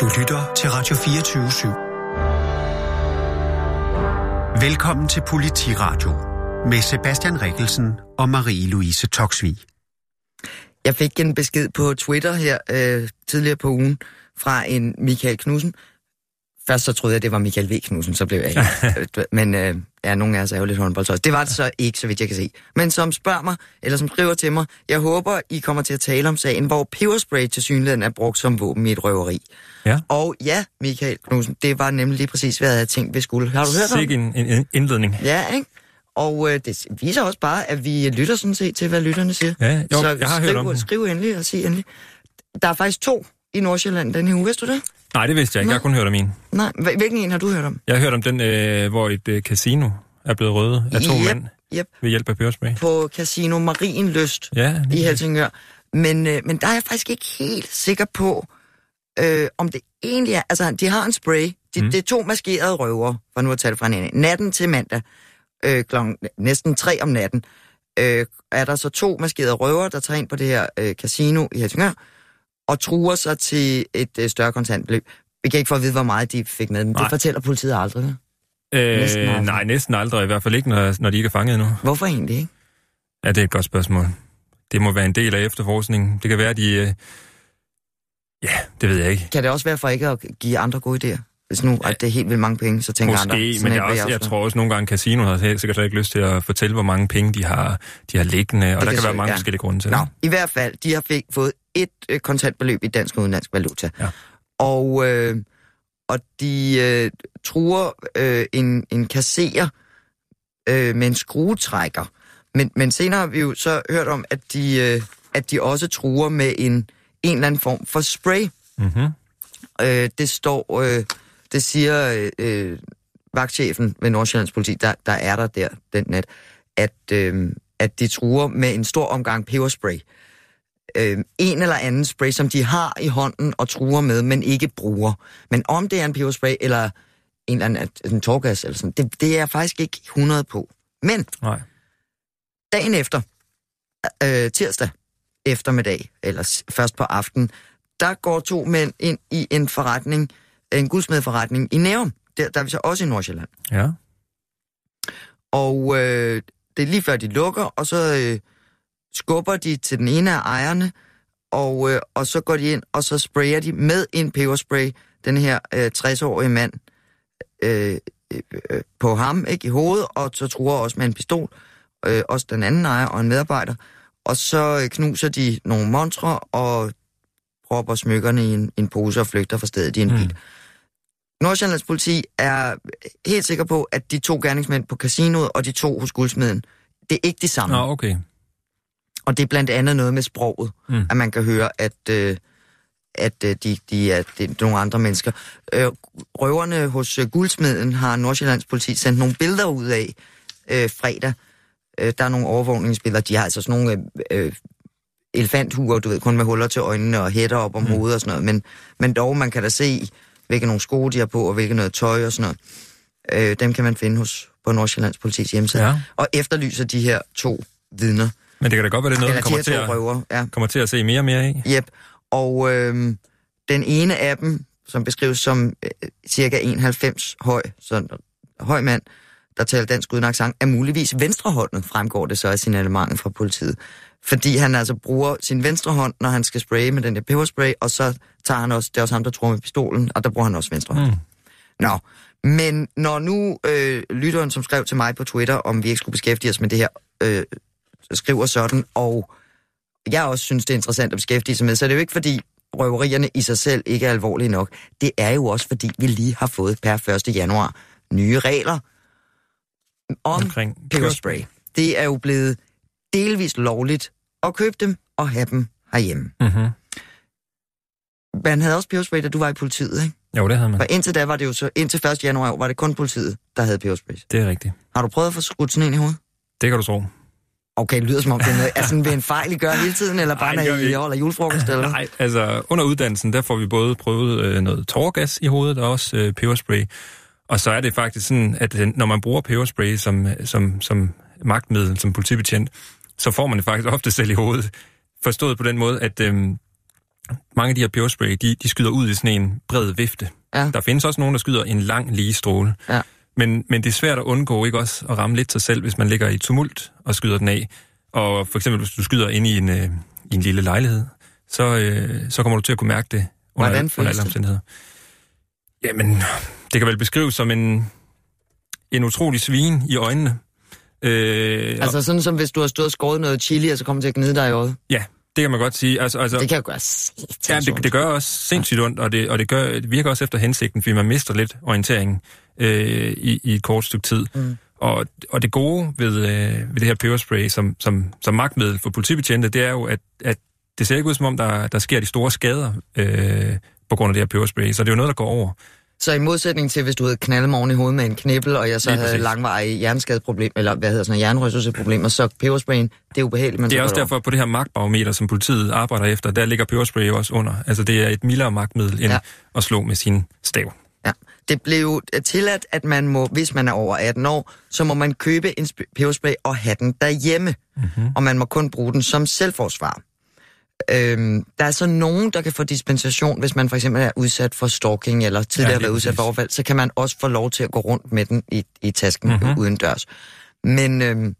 Du lytter til Radio 24 /7. Velkommen til Politiradio med Sebastian Rikkelsen og Marie-Louise Toksvig. Jeg fik en besked på Twitter her øh, tidligere på ugen fra en Michael Knudsen. Først så troede jeg, det var Michael V. Knudsen, så blev jeg ikke. Men øh, ja, nogle af os er jo lidt håndboldtøjs. Det var det så ikke, så vidt jeg kan se. Men som spørger mig, eller som skriver til mig, jeg håber, I kommer til at tale om sagen, hvor peberspray til synligheden er brugt som våben i et røveri. Ja. Og ja, Michael Knudsen, det var nemlig lige præcis, hvad jeg havde tænkt, vi skulle. Har du hørt om Sikke en, en, en indledning. Ja, ikke? Og øh, det viser også bare, at vi lytter sådan set til, hvad lytterne siger. Ja, jo, så jeg har skriv, hørt om den. skriv endelig og sig endelig. Der er faktisk to i Nordsjælland den her uge, vidste du det? Nej, det vidste jeg ikke. Jeg har kun hørt om en. Nej, Hvil- hvilken en har du hørt om? Jeg har hørt om den, øh, hvor et øh, casino er blevet røde af to Yep, mænd Yep, ved hjælp af peberspray. på Casino Marienlyst Ja, i Helsingør. Men, øh, men der er jeg faktisk ikke helt sikker på, øh, om det egentlig er... Altså, de har en spray. De, mm. Det er to maskerede røver, for nu at tage det fra en ende. Natten til mandag, øh, klokken næsten tre om natten, øh, er der så to maskerede røver, der tager ind på det her øh, casino i Helsingør, og truer sig til et øh, større kontantbeløb. Vi kan ikke få at vide, hvor meget de fik med, men Nej. det fortæller politiet aldrig. Næsten øh, aldrig. nej, næsten aldrig. I hvert fald ikke, når, når de ikke er fanget endnu. Hvorfor egentlig ikke? Ja, det er et godt spørgsmål. Det må være en del af efterforskningen. Det kan være, at de... Øh... Ja, det ved jeg ikke. Kan det også være for ikke at give andre gode idéer? Hvis nu at det er helt vildt mange penge, så tænker andre... Måske, men jeg, også, jeg tror også nogle gange, at casino har helt sikkert ikke lyst til at fortælle, hvor mange penge de har, de har liggende, og Det der kan være mange ja. forskellige grunde til Nå, det. i hvert fald, de har fik, fået et øh, kontantbeløb i dansk og udenlandsk valuta. Ja. Og, øh, og de øh, truer øh, en, en kasserer øh, med en skruetrækker. Men, men senere har vi jo så hørt om, at de, øh, at de også truer med en, en eller anden form for spray. Mm-hmm. Øh, det står, øh, det siger øh, vagtchefen ved Nordsjællands politi, der, der er der der den nat, at, øh, at de truer med en stor omgang peberspray. Øh, en eller anden spray, som de har i hånden og truer med, men ikke bruger. Men om det er en peberspray eller en eller anden en tårgas eller sådan, det, det er jeg faktisk ikke 100 på. Men Nej. dagen efter, øh, tirsdag eftermiddag, eller først på aften, der går to mænd ind i en forretning, en guldsmedforretning i Nærum. Der, der er vi så også i Nordsjælland. Ja. Og øh, det er lige før de lukker, og så øh, skubber de til den ene af ejerne, og, øh, og så går de ind, og så sprayer de med en peberspray, den her øh, 60-årige mand, øh, øh, på ham, ikke i hovedet, og så truer også med en pistol, øh, også den anden ejer og en medarbejder. Og så øh, knuser de nogle monstre og propper smykkerne i en, en pose og flygter fra stedet i en bil. Mm. Nordsjællands politi er helt sikker på, at de to gerningsmænd på casinoet og de to hos guldsmeden, det er ikke de samme. Nå, okay. Og det er blandt andet noget med sproget, mm. at man kan høre, at, øh, at øh, de, de, er, det er nogle andre mennesker. Øh, røverne hos øh, guldsmeden har Nordsjællands politi sendt nogle billeder ud af øh, fredag. Øh, der er nogle overvågningsbilleder. De har altså sådan nogle øh, øh, elefanthuer, du ved, kun med huller til øjnene og hætter op om mm. hovedet og sådan noget. Men, men dog, man kan da se, hvilke nogle sko de har på, og hvilke noget tøj og sådan noget. Øh, dem kan man finde hos på Nordsjællands politis hjemmeside. Ja. Og efterlyser de her to vidner. Men det kan da godt være, det er noget, man kommer til, at, røver, ja. kommer til at se mere og mere af. Yep. Og øhm, den ene af dem, som beskrives som øh, cirka 91 høj, så en høj mand, der taler dansk uden accent, er muligvis venstrehåndet, fremgår det så af signalementet fra politiet. Fordi han altså bruger sin venstre hånd, når han skal spraye med den der peberspray, og så tager han også, det er også ham, der tror med pistolen, og der bruger han også venstre hånd. Mm. Nå, men når nu øh, lytteren, som skrev til mig på Twitter, om vi ikke skulle beskæftige os med det her, øh, skriver sådan, og jeg også synes, det er interessant at beskæftige sig med, så det er jo ikke fordi røverierne i sig selv ikke er alvorlige nok. Det er jo også fordi, vi lige har fået per 1. januar nye regler om Omkring peberspray. Det er jo blevet delvist lovligt at købe dem og have dem herhjemme. Mm-hmm. Man havde også peberspray, da du var i politiet, ikke? Jo, det havde man. For indtil da var det jo så, indtil 1. januar var det kun politiet, der havde peberspray. Det er rigtigt. Har du prøvet at få skudt sådan en i hovedet? Det kan du tro. Okay, det lyder som om det er, er sådan ved en fejl, I gør hele tiden, eller bare gør når I holder julefrokost, eller? Nej, altså under uddannelsen, der får vi både prøvet øh, noget tårgas i hovedet og også øh, peberspray. Og så er det faktisk sådan, at øh, når man bruger peberspray som, som, som magtmiddel, som politibetjent, så får man det faktisk ofte selv i hovedet. Forstået på den måde, at, øh, mange af de her peberspray, de, de skyder ud i sådan en bred vifte. Ja. Der findes også nogen, der skyder en lang lige stråle. Ja. Men, men det er svært at undgå ikke også at ramme lidt sig selv, hvis man ligger i tumult og skyder den af. Og for eksempel, hvis du skyder ind i en, øh, i en lille lejlighed, så, øh, så kommer du til at kunne mærke det under, Hvordan under alle det? Jamen, det kan vel beskrives som en, en utrolig svin i øjnene. Øh, Altså sådan som hvis du har stået og skåret noget chili, og så kommer til at gnide dig i øjet. Ja, det kan man godt sige. Altså, altså, Det kan jo gøre Ja, det, det gør også sindssygt ondt, og det, og det, gør, det virker også efter hensigten, fordi man mister lidt orienteringen øh, i, i et kort stykke tid. Mm. Og, og det gode ved, øh, ved det her peberspray som, som, som magtmiddel for politibetjente, det er jo, at, at det ser ikke ud som om, der, der sker de store skader øh, på grund af det her peberspray. Så det er jo noget, der går over. Så i modsætning til, hvis du havde knaldet mig i hovedet med en knibbel, og jeg så Lige havde præcis. langvarige hjerneskadeproblem, eller hvad hedder sådan hjernerystelsesproblemer, så pebersprayen, det er ubehageligt, men Det er så også går over. derfor, på det her magtbarometer, som politiet arbejder efter, der ligger peberspray også under. Altså, det er et mildere magtmiddel, end Ja. at slå med sin stav. Ja. Det blev tilladt, at man må, hvis man er over 18 år, så må man købe en sp- peberspray og have den derhjemme. Mm-hmm. Og man må kun bruge den som selvforsvar. Øhm, der er så nogen, der kan få dispensation, hvis man for eksempel er udsat for stalking, eller tidligere Ja, været udsat for overfald, så kan man også få lov til at gå rundt med den i, i tasken mm-hmm. Mhm. uden dørs. Men, øhm,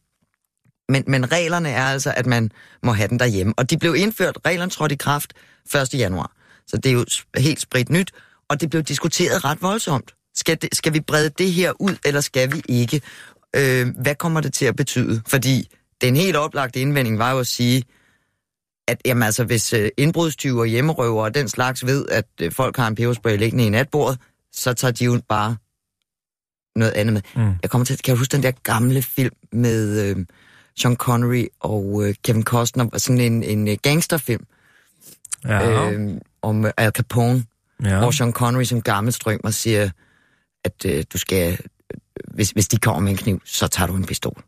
men, men reglerne er altså, at man må have den derhjemme. Og de blev indført, reglerne trådte i kraft 1. januar. Så det er jo helt spredt nyt, og det blev diskuteret ret voldsomt. Skal, det, skal vi brede det her ud, eller skal vi ikke? Øh, hvad kommer det til at betyde? Fordi den helt oplagte indvending var jo at sige, at jamen, altså, hvis øh, indbrudstyver, hjemmerøver og den slags ved, at øh, folk har en peberspray liggende i natbordet, så tager de jo bare noget andet med. Mm. Jeg kommer til, kan du huske den der gamle film med øh, Sean Connery og øh, Kevin Costner, sådan en, en øh, gangsterfilm Ja. øh, om Al Capone, ja. hvor Sean Connery som gammel strømmer siger, at øh, du skal, hvis, hvis de kommer med en kniv, så tager du en pistol.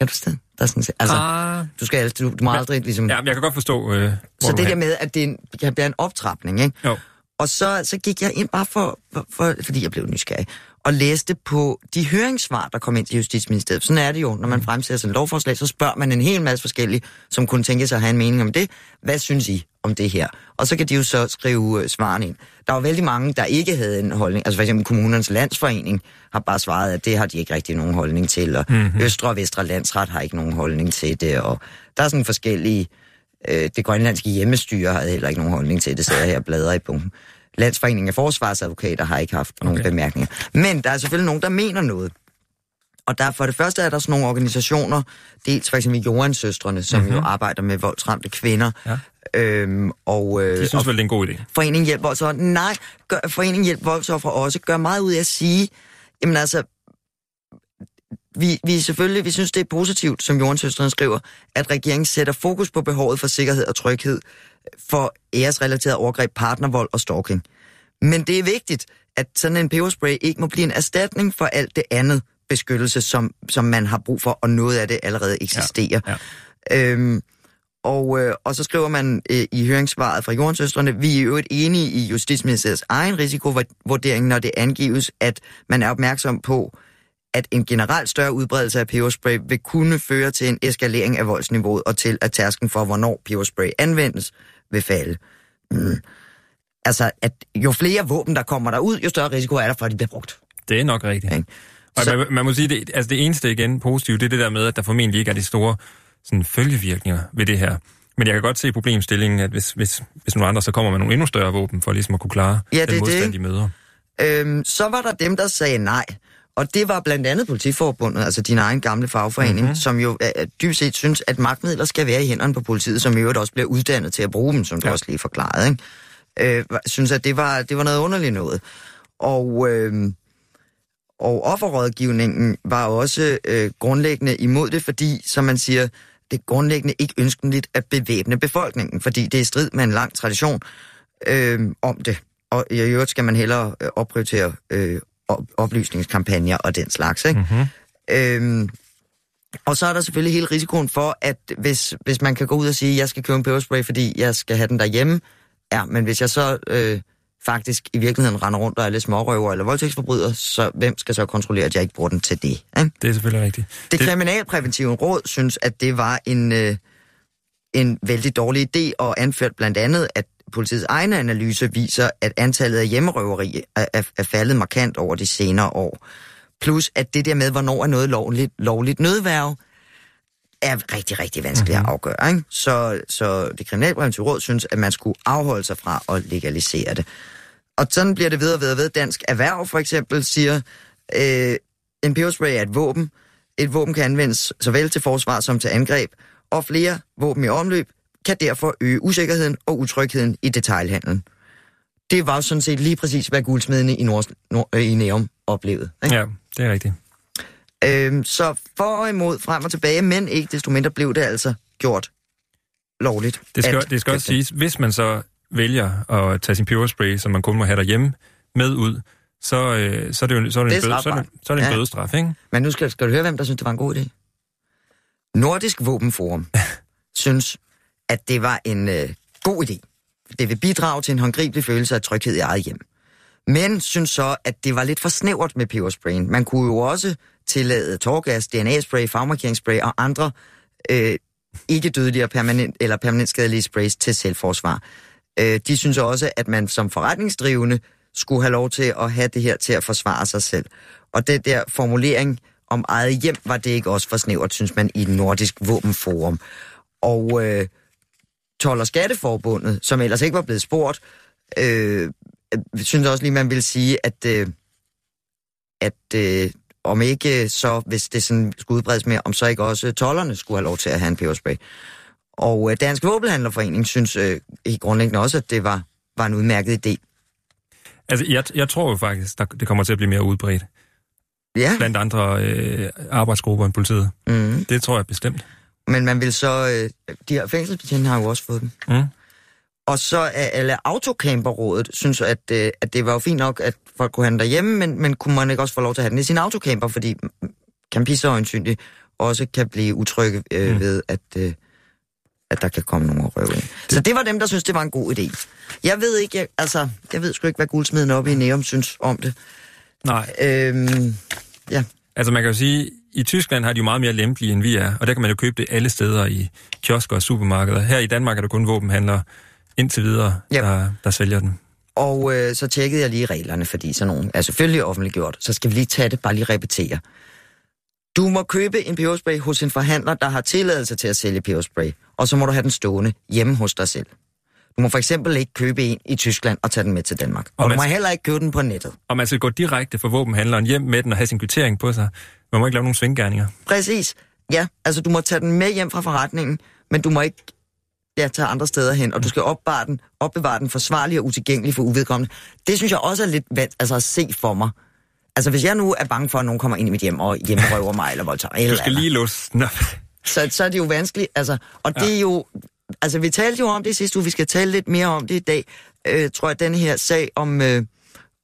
Er du sted? Der er sådan, altså, Ah, du, skal du, du må aldrig ligesom... ja, men jeg kan godt forstå, øh, så det er der med, at det, er en, det kan blive en optrapning, ikke? Jo. Og så, så gik jeg ind bare for, for, for, fordi jeg blev nysgerrig, og læste på de høringssvar, der kom ind til Justitsministeriet. Sådan er det jo, når man fremsætter sådan et lovforslag, så spørger man en hel masse forskellige, som kunne tænke sig at have en mening om det. Hvad synes I om det her? Og så kan de jo så skrive øh, svarene ind. Der var vældig mange, der ikke havde en holdning. Altså for eksempel Kommunernes Landsforening har bare svaret, at det har de ikke rigtig nogen holdning til. Og mm-hmm. Østre og Vestre Landsret har ikke nogen holdning til det. Og der er sådan forskellige... Øh, det grønlandske hjemmestyre havde heller ikke nogen holdning til det, så jeg her bladrer i punkten. Landsforeningen af Forsvarsadvokater har ikke haft nogen Okay. bemærkninger. Men der er selvfølgelig nogen, der mener noget. Og der, for det første er der sådan nogle organisationer, dels for eksempel Johan-søstrene, som mm-hmm. jo arbejder med voldsramte kvinder. Ja. Øhm, og, øh, De og synes vel, det er en god idé. Foreningen Hjælp Voldsoffer. Nej, gør, Foreningen Hjælp Voldsoffer også gør meget ud af at sige, jamen altså, vi, vi selvfølgelig, vi synes, det er positivt, som Jorden Søstrene skriver, at regeringen sætter fokus på behovet for sikkerhed og tryghed for æresrelateret overgreb, partnervold og stalking. Men det er vigtigt, at sådan en peberspray ikke må blive en erstatning for alt det andet beskyttelse, som, som man har brug for, og noget af det allerede eksisterer. Ja. Øhm, og, øh, og så skriver man øh, i høringssvaret fra Jordensøstrene, vi er jo et enige i Justitsministeriets egen risikovurdering, når det angives, at man er opmærksom på, at en generelt større udbredelse af peberspray vil kunne føre til en eskalering af voldsniveauet og til, at tærsken for, hvornår peberspray anvendes, vil falde. Mm. Altså, at jo flere våben, der kommer der ud, jo større risiko er der for, at de bliver brugt. Det er nok rigtigt. Ikke? Og Så- man, man må sige, det, altså det eneste igen positivt, det er det der med, at der formentlig ikke er de store sådan, følgevirkninger ved det her. Men jeg kan godt se problemstillingen, at hvis, hvis, hvis nogle andre så kommer med nogle endnu større våben, for ligesom at kunne klare Ja, det den det, modstand, ikke? de møder. Øhm, så var der dem, der sagde nej. Og det var blandt andet Politiforbundet, altså din egen gamle fagforening, mm-hmm. som jo øh, dybt set synes, at magtmidler skal være i hænderne på politiet, som i øvrigt også bliver uddannet til at bruge dem, som du Ja. ja. også lige forklarede. Ikke? Øh, synes, at det var, det var noget underligt noget. Og, øh, og offerrådgivningen var også øh, grundlæggende imod det, fordi, som man siger, det er grundlæggende ikke ønskeligt at bevæbne befolkningen, fordi det er i strid med en lang tradition øh, om det. Og i øvrigt skal man hellere øh, opprioritere øh, oplysningskampagner og den slags. Ikke? Mm-hmm. Øhm, og så er der selvfølgelig hele risikoen for, at hvis, hvis man kan gå ud og sige, jeg skal købe en peberspray, fordi jeg skal have den derhjemme, ja, men hvis jeg så øh, faktisk i virkeligheden render rundt og er lidt smårøver eller voldtægtsforbryder, så hvem skal så kontrollere, at jeg ikke bruger den til det? Ikke? Det er selvfølgelig rigtigt. Det, Det- det kriminalpræventive råd synes, at det var en, øh, en vældig dårlig idé, og anført blandt andet, at politiets egne analyse viser, at antallet af hjemmerøveri er, er, er faldet markant over de senere år. Plus at det der med, hvornår er noget lovligt, lovligt nødværv, er rigtig, rigtig vanskeligt mm-hmm. at afgøre. Ikke? Så, så det kriminalpræventive råd synes, at man skulle afholde sig fra at legalisere det. Og sådan bliver det ved og ved og ved. Dansk Erhverv for eksempel siger, øh, en peberspray er et våben. Et våben kan anvendes såvel til forsvar som til angreb, og flere våben i omløb kan derfor øge usikkerheden og utrygheden i detailhandlen. Det var sådan set lige præcis, hvad guldsmedene i, Nord, Nord, øh, i Neum oplevede. Ikke? Ja, det er rigtigt. Øhm, så for og imod frem og tilbage, men ikke desto mindre blev det altså gjort lovligt. Det skal, det skal også siges, hvis man så vælger at tage sin peberspray, som man kun må have derhjemme, med ud, så, øh, så er det jo så er det, det en, bøde, så er det, så er det en ja. bødestraf, ikke? Men nu skal, skal du høre, hvem der synes, det var en god idé. Nordisk Våbenforum synes, at det var en øh, god idé. Det vil bidrage til en håndgribelig følelse af tryghed i eget hjem. Men synes så, at det var lidt for snævert med pebersprayen. Man kunne jo også tillade tårgas, DNA-spray, fagmarkeringsspray og andre øh, ikke dødelige permanent, eller permanent skadelige sprays til selvforsvar. Øh, de synes også, at man som forretningsdrivende skulle have lov til at have det her til at forsvare sig selv. Og det der formulering om eget hjem, var det ikke også for snævert, synes man, i Nordisk Våbenforum. Og øh, og Skatteforbundet, som ellers ikke var blevet spurgt, øh, synes også lige, man vil sige, at, øh, at øh, om ikke så, hvis det sådan skulle udbredes mere, om så ikke også tollerne skulle have lov til at have en peberspray. Og øh, Dansk Våbenhandlerforening synes øh, helt grundlæggende også, at det var, var en udmærket idé. Altså, jeg, jeg tror jo faktisk, der, det kommer til at blive mere udbredt. Ja. Blandt andre øh, arbejdsgrupper end politiet. Mm. Det tror jeg bestemt. Men man vil så... Øh, de her fængselsbetjente har jo også fået dem. Mm. Og så er alle autocamperrådet synes, at, øh, at det var jo fint nok, at folk kunne have den derhjemme, men, men kunne man ikke også få lov til at have den i sin autocamper, fordi campister øjensynligt også kan blive utrygge øh, mm. ved, at, øh, at der kan komme nogen og røve ind. Så det var dem, der synes, det var en god idé. Jeg ved ikke, jeg, altså, jeg ved sgu ikke, hvad guldsmeden oppe i Neum synes om det. Nej. Øhm, ja. Altså man kan jo sige, i Tyskland har de jo meget mere lempelige, end vi er, og der kan man jo købe det alle steder i kiosker og supermarkeder. Her i Danmark er der kun våbenhandlere indtil videre, yep. der, der sælger den. Og øh, så tjekkede jeg lige reglerne, fordi sådan nogle er selvfølgelig offentliggjort. Så skal vi lige tage det, bare lige repetere. Du må købe en peberspray hos en forhandler, der har tilladelse til at sælge peberspray, og så må du have den stående hjemme hos dig selv. Du må for eksempel ikke købe en i Tyskland og tage den med til Danmark. Og, og du må heller ikke købe den på nettet. Og man skal gå direkte fra våbenhandleren hjem med den og have sin kvittering på sig. Man må ikke lave nogen svinggærninger. Præcis. Ja, altså du må tage den med hjem fra forretningen, men du må ikke ja, tage andre steder hen, og du skal opbevare den, opbevare den forsvarlig og utilgængelig for uvedkommende. Det synes jeg også er lidt vant, altså at se for mig. Altså hvis jeg nu er bange for, at nogen kommer ind i mit hjem og hjemmerøver mig eller voldtager Du skal lige låse den Så, så er det jo vanskeligt, altså, og ja. det er jo, altså vi talte jo om det sidste uge, vi skal tale lidt mere om det i dag, øh, tror jeg, den her sag om... Øh,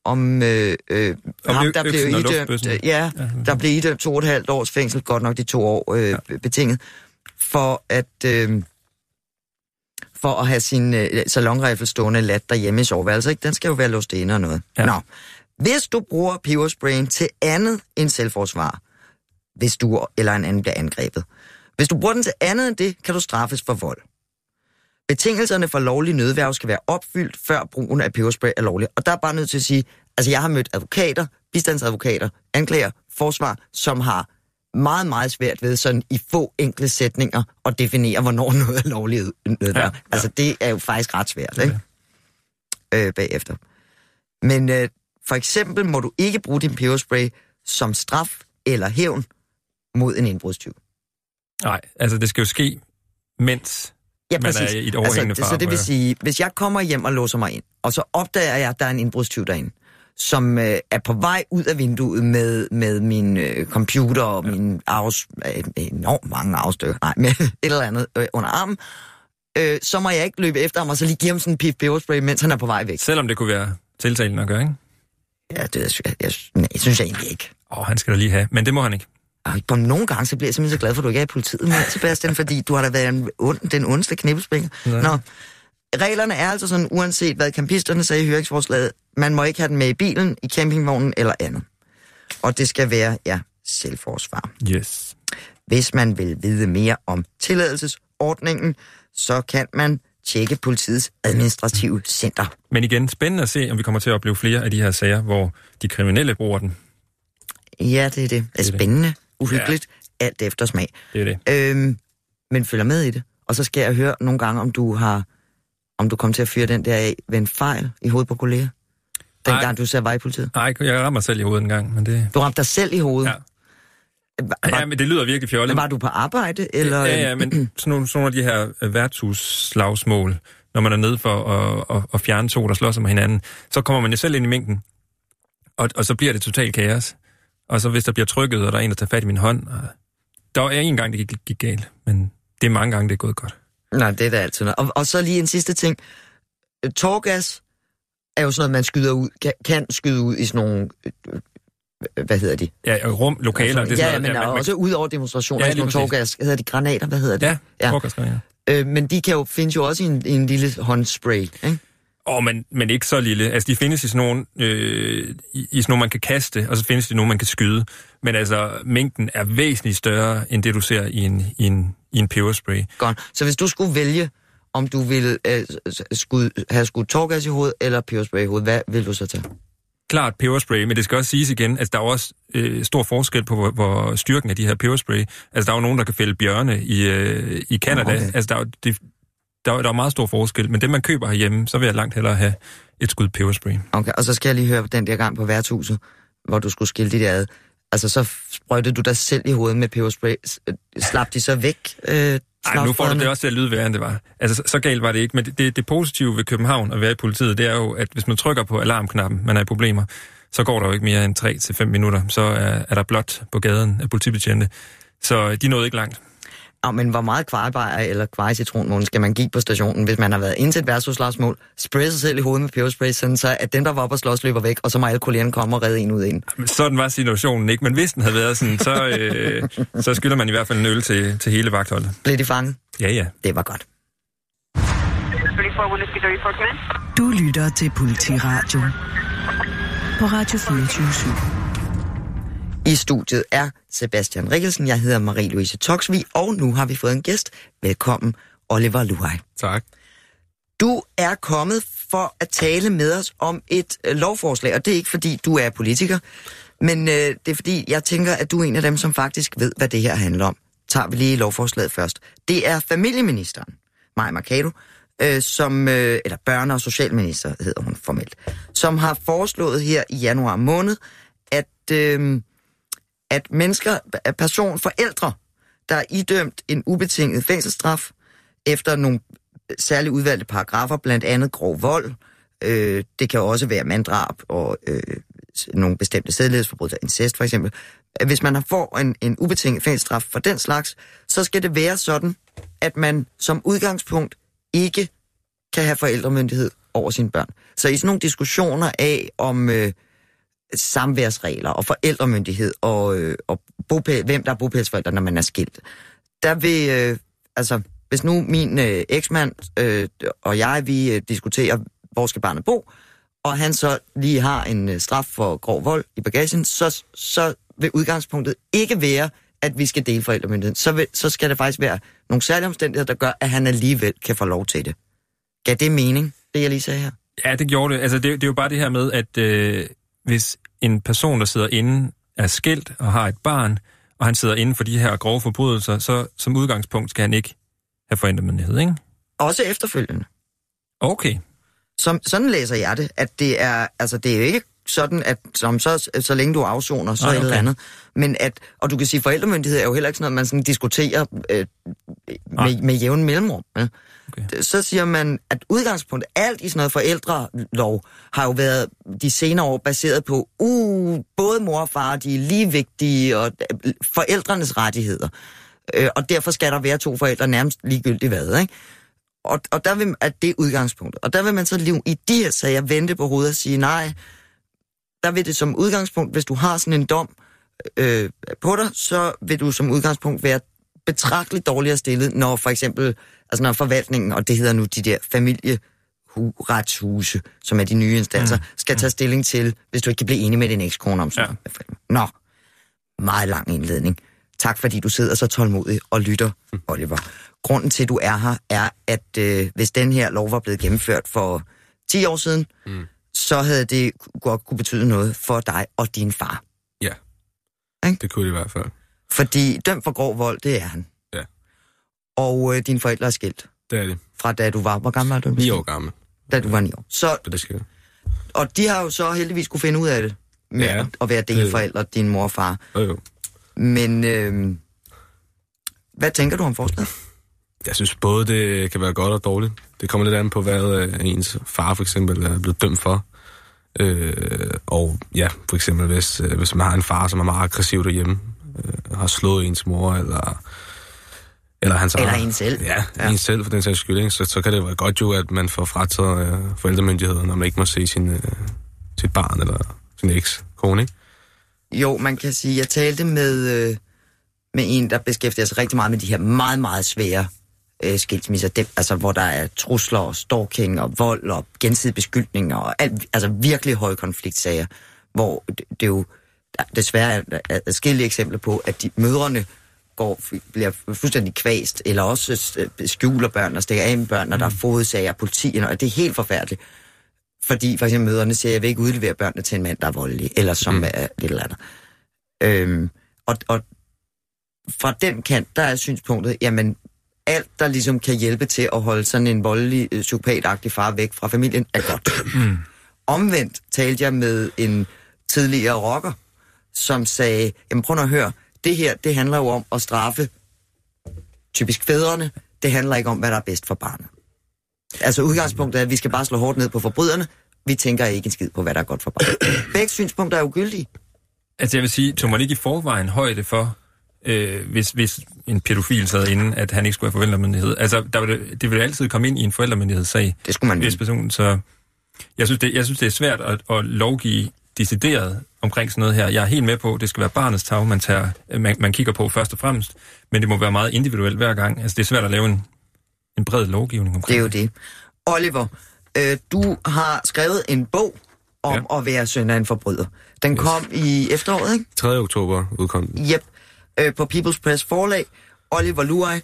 om øh, øh, ham, der blev idømt, øh, ja, der blev idømt to og et halvt års fængsel, godt nok de to år øh, ja. betinget, for at øh, for at have sin øh, salonrifle stående lat derhjemme i soveværelset. Ikke? Den skal jo være låst inde og noget. Ja. Nå. Hvis du bruger pebersprayen til andet end selvforsvar, hvis du eller en anden bliver angrebet. Hvis du bruger den til andet end det, kan du straffes for vold. Betingelserne for lovlig nødværv skal være opfyldt, før brugen af peberspray er lovlig. Og der er bare nødt til at sige, altså jeg har mødt advokater, bistandsadvokater, anklager, forsvar, som har meget, meget svært ved sådan i få enkle sætninger at definere, hvornår noget er lovligt nødværv. Ja, ja. Altså det er jo faktisk ret svært, ikke? Ja. Øh, bagefter. Men øh, for eksempel må du ikke bruge din peberspray som straf eller hævn mod en indbrudstyv. Nej, altså det skal jo ske, mens ja, man er i et overhængende altså, far. Så det vil sige, hvis jeg kommer hjem og låser mig ind, og så opdager jeg, at der er en indbrudstyv derinde, som øh, er på vej ud af vinduet med, med min øh, computer og ja. min afs, øh, enormt mange afstykker, nej, med et eller andet øh, under armen, øh, så må jeg ikke løbe efter ham og så lige give ham sådan en pif peberspray, mens han er på vej væk. Selvom det kunne være tiltalende at gøre, ikke? Ja, det jeg, jeg, nej, synes jeg egentlig ikke. Åh, oh, han skal da lige have, men det må han ikke. Og på nogle gange, så bliver jeg simpelthen så glad for, at du ikke er i politiet med, Sebastian, fordi du har da været en ond, den ondeste knibbelspringer. Nå, reglerne er altså sådan, uanset hvad campisterne sagde i høringsforslaget, man må ikke have den med i bilen, i campingvognen eller andet. Og det skal være, ja, selvforsvar. Yes. Hvis man vil vide mere om tilladelsesordningen, så kan man tjekke politiets administrative center. Men igen, spændende at se, om vi kommer til at opleve flere af de her sager, hvor de kriminelle bruger den. Ja, det er det. Det er spændende, uhyggeligt, ja. alt efter smag. Det er det. Øhm, men følger med i det. Og så skal jeg høre nogle gange, om du har om du kom til at fyre den der af ved en fejl i hovedet på kolleger. Dengang du sagde vejpolitiet. Nej, jeg rammer mig selv i hovedet en gang, men det... Du ramte dig selv i hovedet. Ja. Var, Ja, men det lyder virkelig fjollet. var du på arbejde? Eller? Ja, ja, men sådan nogle, sådan nogle af de her øh, værtshusslagsmål, når man er nede for at, at, at fjerne to, der slår sig med hinanden, så kommer man jo selv ind i mængden, og, og så bliver det totalt kaos. Og så hvis der bliver trykket, og der er en, der tager fat i min hånd, og der var en gang, det gik, gik galt, men det er mange gange, det er gået godt. Nej, det er da altid noget. Og, og så lige en sidste ting. Tårgas er jo sådan noget, man skyder ud, kan, kan skyde ud i sådan nogle... øh, Hvad hedder de? Ja, rum, lokaler, det er ja, men ja, man- også ud over demonstrationer, Ja, nogle tårgas, hedder de granater, hvad hedder det? Ja, ja. ja. Øh, men de kan jo, findes jo også i en, i en lille håndspray, ikke? Åh, men, men ikke så lille. Altså, de findes i sådan nogle, øh, i, i sådan nogle, man kan kaste, og så findes de nogle, man kan skyde. Men altså, mængden er væsentligt større, end det, du ser i en, i en, i en peberspray. Godt. Så hvis du skulle vælge, om du ville øh, skud, have skudt tårgas i hovedet eller peberspray i hovedet, hvad vil du så tage? Klart peberspray, men det skal også siges igen, at der er også øh, stor forskel på, hvor, hvor styrken af de her peberspray. Altså, der er jo nogen, der kan fælde bjørne i, øh, i Canada. Okay. Altså, der er, jo- det, der, er, der er meget stor forskel. Men det, man køber herhjemme, så vil jeg langt hellere have et skud peberspray. Okay, og så skal jeg lige høre den der gang på værtshuset, hvor du skulle skille de der ad. Altså, så sprøjtede du dig selv i hovedet med peberspray. Øh, Slap de så væk? Øh, nu får du det også til at lyde værre, end det var. Altså, så, så galt var det ikke. Men det, det, det positive ved København at være i politiet, det er jo, at hvis man trykker på alarmknappen, man er i problemer, så går der jo ikke mere end 3-5 minutter. Så er, er der blot på gaden af politibetjente. Så de nåede ikke langt. Ja, men hvor meget kvarbajer eller kvarcitronmåne skal man give på stationen, hvis man har været ind til et værtshuslagsmål, spraye sig selv i hovedet med peberspray, sådan så at dem, der var oppe og slås, løber væk, og så må alle kollegerne komme og redde en ud ind. Sådan var situationen ikke. Men hvis den havde været sådan, så, øh, så skylder man i hvert fald en øl til, til hele vagtholdet. Blev de fanget? Ja, ja. Det var godt. 34 Whiskey 34 come in. Du lytter til Politiradio på Radio 24 I studiet er Sebastian Rikkelsen, jeg hedder Marie-Louise Toksvig, og nu har vi fået en gæst. Velkommen, Oliver Luhaj. Tak. Du er kommet for at tale med os om et øh, lovforslag, og det er ikke fordi, du er politiker, men øh, det er fordi, jeg tænker, at du er en af dem, som faktisk ved, hvad det her handler om. Tager vi lige lovforslaget først. Det er familieministeren, Maja Mercado, øh, som, øh, eller børne- og socialminister hedder hun formelt, som har foreslået her i januar måned, at, øh, at mennesker, person, forældre, der er idømt en ubetinget fængselsstraf efter nogle særligt udvalgte paragrafer, blandt andet grov vold. Øh, det kan også være manddrab og øh, nogle bestemte sædlighedsforbrydelser, incest for eksempel. Hvis man har får en, en ubetinget fængselsstraf for den slags, så skal det være sådan, at man som udgangspunkt ikke kan have forældremyndighed over sine børn. Så i sådan nogle diskussioner af om øh, samværsregler og forældremyndighed og, øh, og bopæl, hvem der er bopælsforældre, når man er skilt, der vil, øh, altså, hvis nu min øh, eksmand øh, og jeg, vi øh, diskuterer, hvor skal barnet bo, og han så lige har en øh, straf for grov vold i bagagen, så, så vil udgangspunktet ikke være, at vi skal dele forældremyndigheden. Så, vil, så skal det faktisk være nogle særlige omstændigheder, der gør, at han alligevel kan få lov til det. Gav det mening, det jeg lige sagde her? Ja, det gjorde det. Altså, det, det er jo bare det her med, at øh, hvis en person, der sidder inde, er skilt og har et barn, og han sidder inde for de her grove forbrydelser, så som udgangspunkt skal han ikke have forældremyndighed, ikke? Også efterfølgende. Okay. Som, sådan læser jeg det, at det er, altså det er jo ikke sådan, at som så, så længe du afsoner, så Nej, okay. et eller okay. andet. Men at, og du kan sige, forældremyndighed er jo heller ikke sådan noget, man sådan diskuterer øh, med, med jævn mellemrum. Ja. Okay. Okay. Så siger man, at udgangspunktet, alt i sådan noget forældrelov, har jo været de senere år baseret på, uh, både mor og far, de er lige vigtige, og øh, forældrenes rettigheder. Øh, og derfor skal der være to forældre nærmest ligegyldigt hvad, ikke? Og, og der vil, at det er udgangspunktet. Og der vil man så lige i de her sager vente på hovedet og sige, nej, der vil det som udgangspunkt, hvis du har sådan en dom øh, på dig, så vil du som udgangspunkt være betragteligt dårligere stillet, når for eksempel, altså når forvaltningen, og det hedder nu de der familieretshuse, som er de nye instanser, mm. skal tage stilling til, hvis du ikke kan blive enig med din ekskone om sådan ja. Nå, meget lang indledning. Tak fordi du sidder så tålmodig og lytter, Oliver. grunden til, at du er her, er, at øh, hvis den her lov var blevet gennemført for 10 år siden, mm. Så havde det godt kunne betyde noget for dig og din far. Ja, Ikke? det kunne det i hvert fald. Fordi dømt for grov vold, det er han. Ja. Og øh, dine forældre er skilt Det er det. fra da du var, hvor gammel var du? 9 år gammel, Da du var 9 år. Så, det skal og de har jo så heldigvis kunne finde ud af det, med Ja, at være dine forældre, din mor og far. Jo, jo. Men øh, hvad tænker du om forslaget? Jeg synes både, det kan være godt og dårligt. Det kommer lidt an på, hvad øh, ens far for eksempel er blevet dømt for. Øh, og ja, for eksempel hvis, øh, hvis man har en far, som er meget aggressiv derhjemme, øh, har slået ens mor, eller, eller han så Eller en selv. Ja, Ja. en selv for den sags skyld, ikke? så, så kan det være godt jo, at man får frataget øh, forældremyndigheden, når man ikke må se sin, øh, sit barn eller sin eks-kone, ikke? Jo, man kan sige, jeg talte med, øh, med en, der beskæftiger sig rigtig meget med de her meget, meget svære øh, skilsmisser, det, altså hvor der er trusler og stalking og vold og gensidige beskyldninger og alt, altså virkelig høje konfliktsager, hvor det, det jo der desværre er, adskillige eksempler på, at de mødrene går, bliver fuldstændig kvæst, eller også øh, skjuler børn og stikker af med børn, når der er fodsager, politi, og det er helt forfærdeligt. Fordi for eksempel møderne siger, jeg vil ikke udlevere børnene til en mand, der er voldelig, eller som mm. er lidt eller andet. Øhm, og, og fra den kant, der er synspunktet, jamen alt, der ligesom kan hjælpe til at holde sådan en voldelig, øh, psykopatagtig far væk fra familien, er godt. Mm. Omvendt talte jeg med en tidligere rocker, som sagde, jamen prøv at høre, det her, det handler jo om at straffe typisk fædrene, det handler ikke om, hvad der er bedst for barnet. Altså udgangspunktet er, at vi skal bare slå hårdt ned på forbryderne, vi tænker ikke en skid på, hvad der er godt for barnet. Begge synspunkter er ugyldige. Altså jeg vil sige, tog man ikke i forvejen højde for, øh, hvis, hvis en pædofil sad inden, at han ikke skulle have forældremyndighed? Altså, der vil det, det vil altid komme ind i en forældremyndighedssag, Det skulle man hvis personen, så jeg synes, det, jeg synes, det er svært at, at lovgive decideret omkring sådan noget her. Jeg er helt med på, at det skal være barnets tag, man, tager, man, man kigger på først og fremmest, men det må være meget individuelt hver gang. Altså, det er svært at lave en, en bred lovgivning Det omkring er jo det. Oliver, øh, du har skrevet en bog om ja. At være søn af en forbryder. Den kom i efteråret, ikke? 3. oktober udkom den. Yep. Øh, på People's Press forlag. Oliver Luai,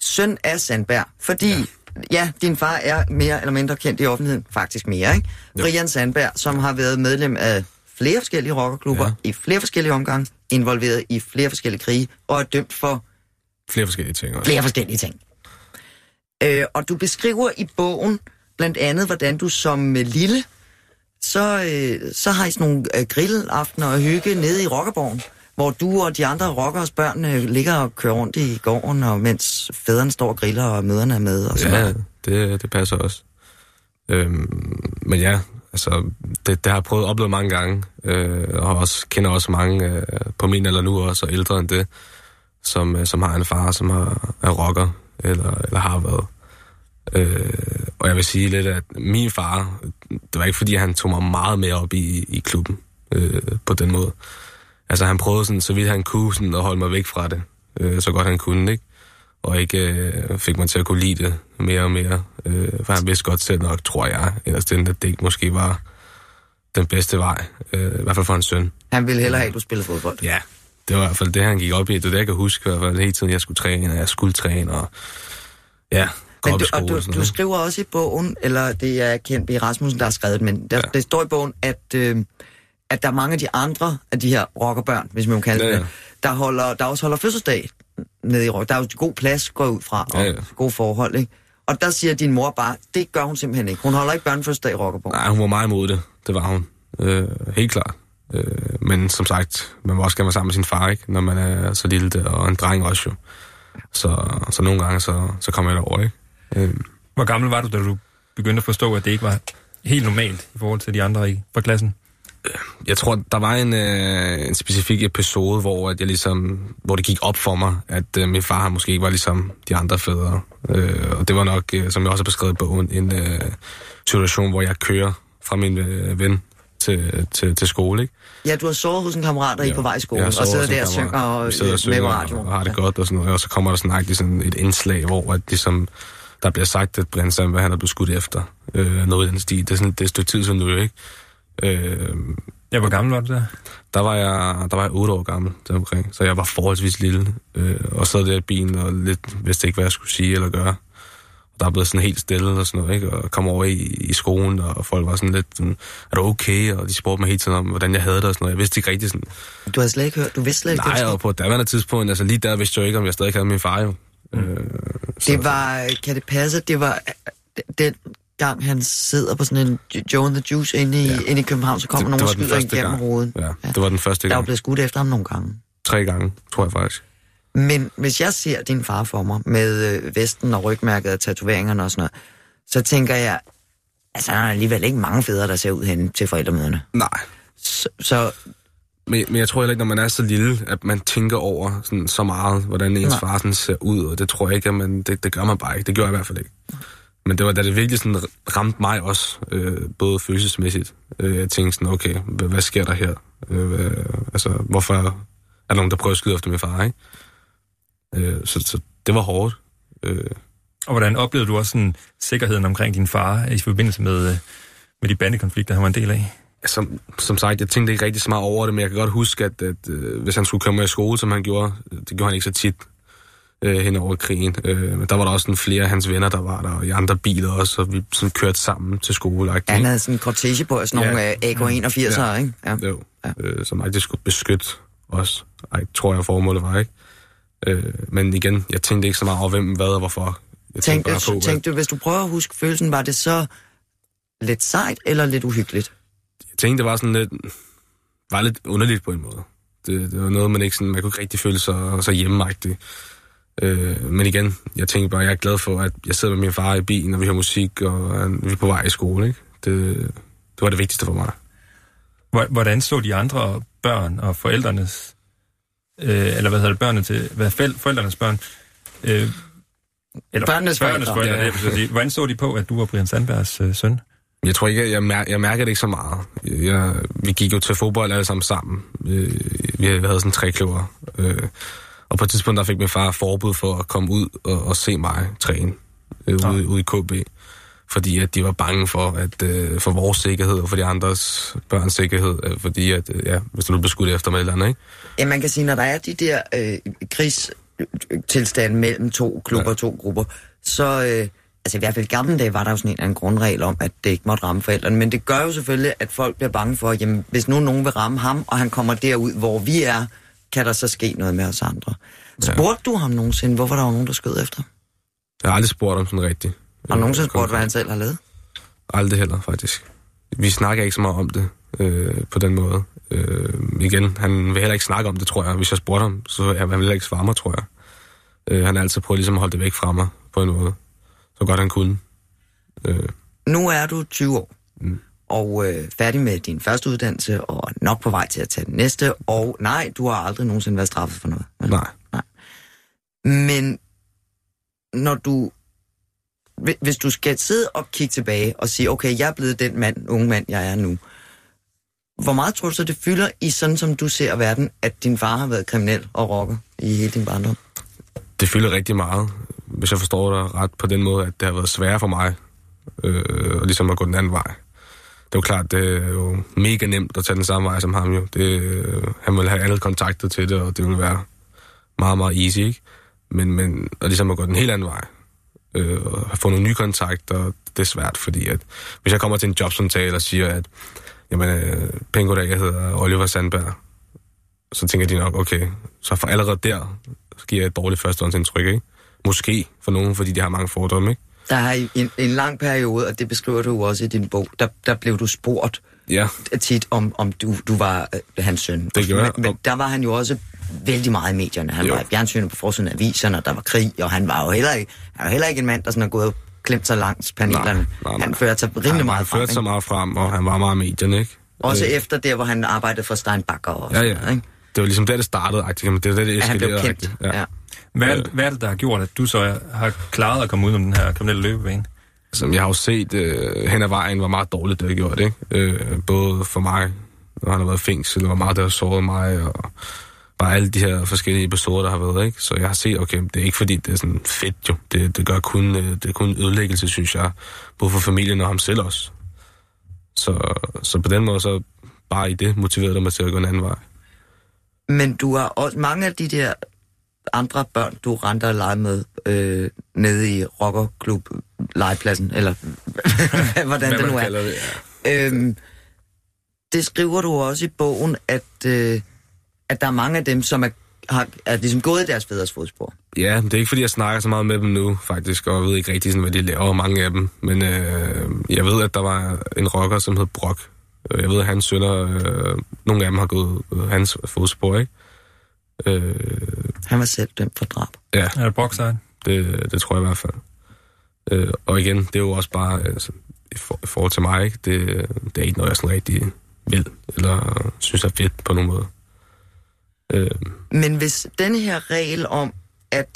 søn af Sandberg. Fordi, ja. ja, din far er mere eller mindre kendt i offentligheden. Faktisk mere, ikke? Ja. Brian Sandberg, som har været medlem af flere forskellige rockerklubber, ja. I flere forskellige omgange, involveret i flere forskellige krige, og er dømt for Flere forskellige ting også. flere forskellige ting. Øh, og du beskriver i bogen blandt andet, hvordan du som øh, lille, så, øh, så har I sådan nogle øh, grillaftener og hygge nede i Rockerborgen, hvor du og de andre rockers børn øh, ligger og kører rundt i gården, og mens fædrene står og griller, og møderne er med. Og sådan Ja, noget. det, det passer også. Øhm, men ja, altså, det, det har jeg prøvet at opleve mange gange, øh, og også, kender også mange øh, på min eller nu også, og ældre end det, som, øh, som har en far, som har, er rocker, eller, eller har været. Øh, og jeg vil sige lidt, at min far, det var ikke fordi, han tog mig meget mere op i, i klubben øh, på den måde. Altså han prøvede sådan, så vidt han kunne sådan, at holde mig væk fra det, øh, så godt han kunne, ikke? Og ikke øh, fik mig til at kunne lide det mere og mere. Øh, for han vidste godt selv nok, tror jeg, ellers den, at det ikke måske var den bedste vej. Øh, I hvert fald for en søn. Han ville hellere have, at du spillede fodbold. Ja, det var i hvert fald det, han gik op i. Det er det, jeg kan huske i hvert fald hele tiden, jeg skulle træne, og jeg skulle træne, og ja, Men du, og du, og du skriver også i bogen, eller det er Kent B. Rasmussen, der har skrevet men der. Ja. det står i bogen, at, øh, at der er mange af de andre af de her rockerbørn, hvis man må kalde Ja, det, ja. der, holder, der også holder fødselsdag nede i rock. Der er jo god plads, går ud fra, og Ja, ja. gode forhold, ikke? Og der siger din mor bare, det gør hun simpelthen ikke. Hun holder ikke børnefødselsdag i Rockerborg. Nej, hun var meget imod det. Det var hun. Øh, helt klart. Øh, men som sagt, man må også gerne være sammen med sin far, ikke? Når man er så lille, der, og en dreng også jo. Så, så nogle gange, så, så kommer jeg derover, ikke? Øh, Hvor gammel var du, da du begyndte at forstå, at det ikke var helt normalt i forhold til de andre i, fra klassen? Jeg tror, der var en, øh, en specifik episode, hvor, at jeg ligesom, hvor det gik op for mig, at øh, min far han måske ikke var ligesom de andre fædre. Øh, og det var nok, øh, som jeg også har beskrevet i bogen, en øh, situation, hvor jeg kører fra min øh, ven til, til, til skole, ikke? Ja, du har sovet hos en kammerat, og I er på vej i skole, og sidder som der og synger og, sidder og med synger på radioen. og har det godt og sådan noget. Og så kommer der sådan, sådan, et indslag, hvor at ligesom, der bliver sagt, at Brian Sandberg, han er blevet skudt efter. Øh, noget i den stil. Det er sådan det er et stykke tid siden nu, ikke? Øh, Ja, hvor gammel var du der? Der var jeg, der var jeg 8 år gammel deromkring, så jeg var forholdsvis lille. Øh, og sad der i bilen og lidt vidste ikke, hvad jeg skulle sige eller gøre. Og der er blevet sådan helt stille og sådan noget, ikke? Og kom over i, i skolen, og folk var sådan lidt, sådan, er du okay? Og de spurgte mig hele tiden om, hvordan jeg havde det og sådan noget. Jeg vidste ikke rigtig sådan, Du havde slet ikke hørt, du vidste slet ikke, nej, og på daværende tidspunkt, altså lige der vidste jeg jo ikke, om jeg stadig havde min far jo. Mm. Øh, så, Det var, kan det passe, det var den gang, han sidder på sådan en Joe and the Juice inde i, ja. Ja. inde i København, så kommer nogen og den skyder ind første gennem gang. roden. Ja, det var den første Der var gang. blevet skudt efter ham nogle gange. Tre gange, tror jeg faktisk. Men hvis jeg ser din far for mig, med øh, vesten og rygmærket og tatoveringerne og sådan noget, så tænker jeg, altså der er alligevel ikke mange fædre, der ser ud hen til forældremøderne. Nej, Så, så Men, men jeg tror heller ikke, når man er så lille, at man tænker over sådan, så meget, hvordan ens Nej. far sådan, ser ud, og det tror jeg ikke, at man, det, det gør man bare ikke. Det gør jeg i hvert fald ikke. Men det var da det virkelig sådan ramte mig også, øh, både følelsesmæssigt. Øh, jeg tænkte sådan, okay, hvad, hvad sker der her? Øh, hvad, altså, hvorfor er der nogen, der prøver at skyde efter min far, ikke? Øh, så, så det var hårdt. Øh, Og hvordan oplevede du også sådan, sikkerheden omkring din far i forbindelse med, øh, med de bandekonflikter, han var en del af? som, som sagt, jeg tænkte ikke rigtig så meget over det, men jeg kan godt huske, at, at øh, hvis han skulle komme i skole, som han gjorde, det gjorde han ikke så tit øh, hen over krigen. Øh, der var der også sådan flere af hans venner, der var der, og i andre biler også, og vi sådan kørte sammen til skole. Ikke? han havde sådan en cortege på, sådan nogle Ja. ja. AK-81'ere, Ja. ikke? Ja. Jo, Ja. ja. øh, som rigtig skulle beskytte os. Ej, tror jeg, formålet var, ikke? Øh, men igen, jeg tænkte ikke så meget over, hvem, hvad og hvorfor. Jeg Tænkte, tænkte, tænkte du, hvis du prøver at huske følelsen, var det så lidt sejt eller lidt uhyggeligt? jeg tænkte, det var sådan lidt, var lidt underligt på en måde. Det, det var noget, man ikke sådan, man kunne ikke rigtig føle sig så hjemmeagtig. Øh, men igen, jeg tænkte bare, jeg er glad for, at jeg sidder med min far i bilen, og vi har musik, og han- vi er på vej i skole, ikke? Det, det var det vigtigste for mig. Hvor- Hvordan så de andre børn og forældrenes, øh, eller hvad hedder det, børnene til, hvad foræld- forældrenes børn, øh, eller Børnenes børnenes forældre. forældre, Ja. ja. det, jeg sige. Hvordan så de på, at du var Brian Sandbergs øh, søn? Jeg tror ikke, jeg, mær- jeg mærker det ikke så meget. Jeg, vi gik jo til fodbold alle sammen sammen. Øh, vi havde sådan tre kløver. Øh, og på et tidspunkt, der fik min far forbud for at komme ud og, og se mig træne øh, ude, ude i KB. Fordi at de var bange for, at øh, for vores sikkerhed og for de andres børns sikkerhed. Øh, fordi at, øh, ja, hvis du blev skudt efter med et eller andet, ikke? Ja, man kan sige, når der er de der øh, krigstilstande mellem to klubber, ja. to grupper, så, øh, altså i hvert fald i gamle dage, var der jo sådan en eller anden grundregel om, at det ikke måtte ramme forældrene, men det gør jo selvfølgelig, at folk bliver bange for, jamen, hvis nu nogen vil ramme ham, og han kommer derud, hvor vi er, kan der så ske noget med os andre. Spurgte du ham nogensinde, hvorfor der var nogen, der skød efter? Jeg har aldrig spurgt om sådan rigtigt. Har du nogensinde spurgt, hvad han selv har lavet? Aldrig heller, faktisk. Vi snakker ikke så meget om det øh, på den måde. Øh, igen, han vil heller ikke snakke om det, tror jeg. Hvis jeg spurgte ham, så ja, han vil heller ikke svare mig, tror jeg. Øh, han har altid prøvet ligesom at holde det væk fra mig på en måde. Så godt han kunne. Øh, Nu er du 20 år, mm. Og øh, færdig med din første uddannelse, og nok på vej til at tage den næste, og nej, du har aldrig nogensinde været straffet for noget. vel? nej. Men når du, hvi- hvis du skal sidde og kigge tilbage og sige, okay, jeg er blevet den mand, unge mand, jeg er nu. Hvor meget tror du så, det fylder i sådan, som du ser verden, at din far har været kriminel og rocker i hele din barndom? Det fylder rigtig meget, hvis jeg forstår dig ret på den måde, at det har været sværere for mig øh, og ligesom at gå den anden vej. Det var klart, det er jo mega nemt at tage den samme vej som ham jo. Det, øh, han vil have alle kontakter til det, og det vil være meget, meget easy, ikke? Men, men og ligesom at gå den helt anden vej, øh, og få nogle nye kontakter, det er svært, fordi at hvis jeg kommer til en jobsamtale og siger, at jamen, øh, pænt goddag, jeg hedder Oliver Sandberg, så tænker de nok, okay, så for allerede der så giver jeg et dårligt førstehåndsindtryk, ikke? Måske for nogen, fordi de har mange fordomme, ikke? Der har i en, en lang periode, og det beskriver du jo også i din bog, der, der blev du spurgt Ja, tit, om, om du, du var øh, hans søn. Det gjorde jeg. Men, men der var han jo også vældig meget i medierne. Han Jo. var i fjernsynet på forsiden af aviserne, og der var krig, og han var jo heller ikke, han var heller ikke en mand, der sådan har gået klemt sig langs panelerne. Nej, nej, nej. Han førte sig rimelig han, meget han frem. førte sig meget frem, og han var meget i medierne, ikke? Også Øh, efter der, hvor han arbejdede for Steinbacher og Ja, sådan ja. noget, ikke? Det var ligesom der, det startede, agtigt, det var der, det At han blev eskalerede. kendt. agtigt, Ja. Hvad, er, hvad er det, der har gjort, at du så har klaret at komme ud om den her kriminelle løbebane? Som jeg har jo set øh, hen ad vejen, hvor meget dårligt det har gjort, ikke? Øh, både for mig, når han har været i fængsel, hvor meget det har såret mig, og bare alle de her forskellige episoder, der har været, ikke? Så jeg har set, okay, det er ikke fordi, det er sådan fedt jo. Det, det gør kun, øh, det er kun ødelæggelse, synes jeg. Både for familien og ham selv også. Så, så på den måde, så bare i det motiverede det mig til at gå en anden vej. Men du har også mange af de der andre børn, du render og leger med øh, nede i rockerklub legepladsen, eller hvordan det Hvad nu man er. det, ja. Øhm, det skriver du også i bogen, at, øh, at der er mange af dem, som er, har, er ligesom gået i deres fædres fodspor. Ja, det er ikke fordi, jeg snakker så meget med dem nu, faktisk, og jeg ved ikke rigtig, sådan, hvad de laver, mange af dem. Men øh, jeg ved, at der var en rocker, som hed Brock. Øh, Jeg ved, at hans sønner, øh, nogle af dem har gået øh, hans fodspor, ikke? Øh, Han var selv dømt for drab. ja, Er det bokseren? det, det tror jeg i hvert fald. Øh, og igen, det er jo også bare, altså, i, for, i forhold til mig, ikke? Det, det er ikke noget, jeg sådan rigtig vil, eller synes er fedt på nogen måde. Øh, Men hvis denne her regel om, at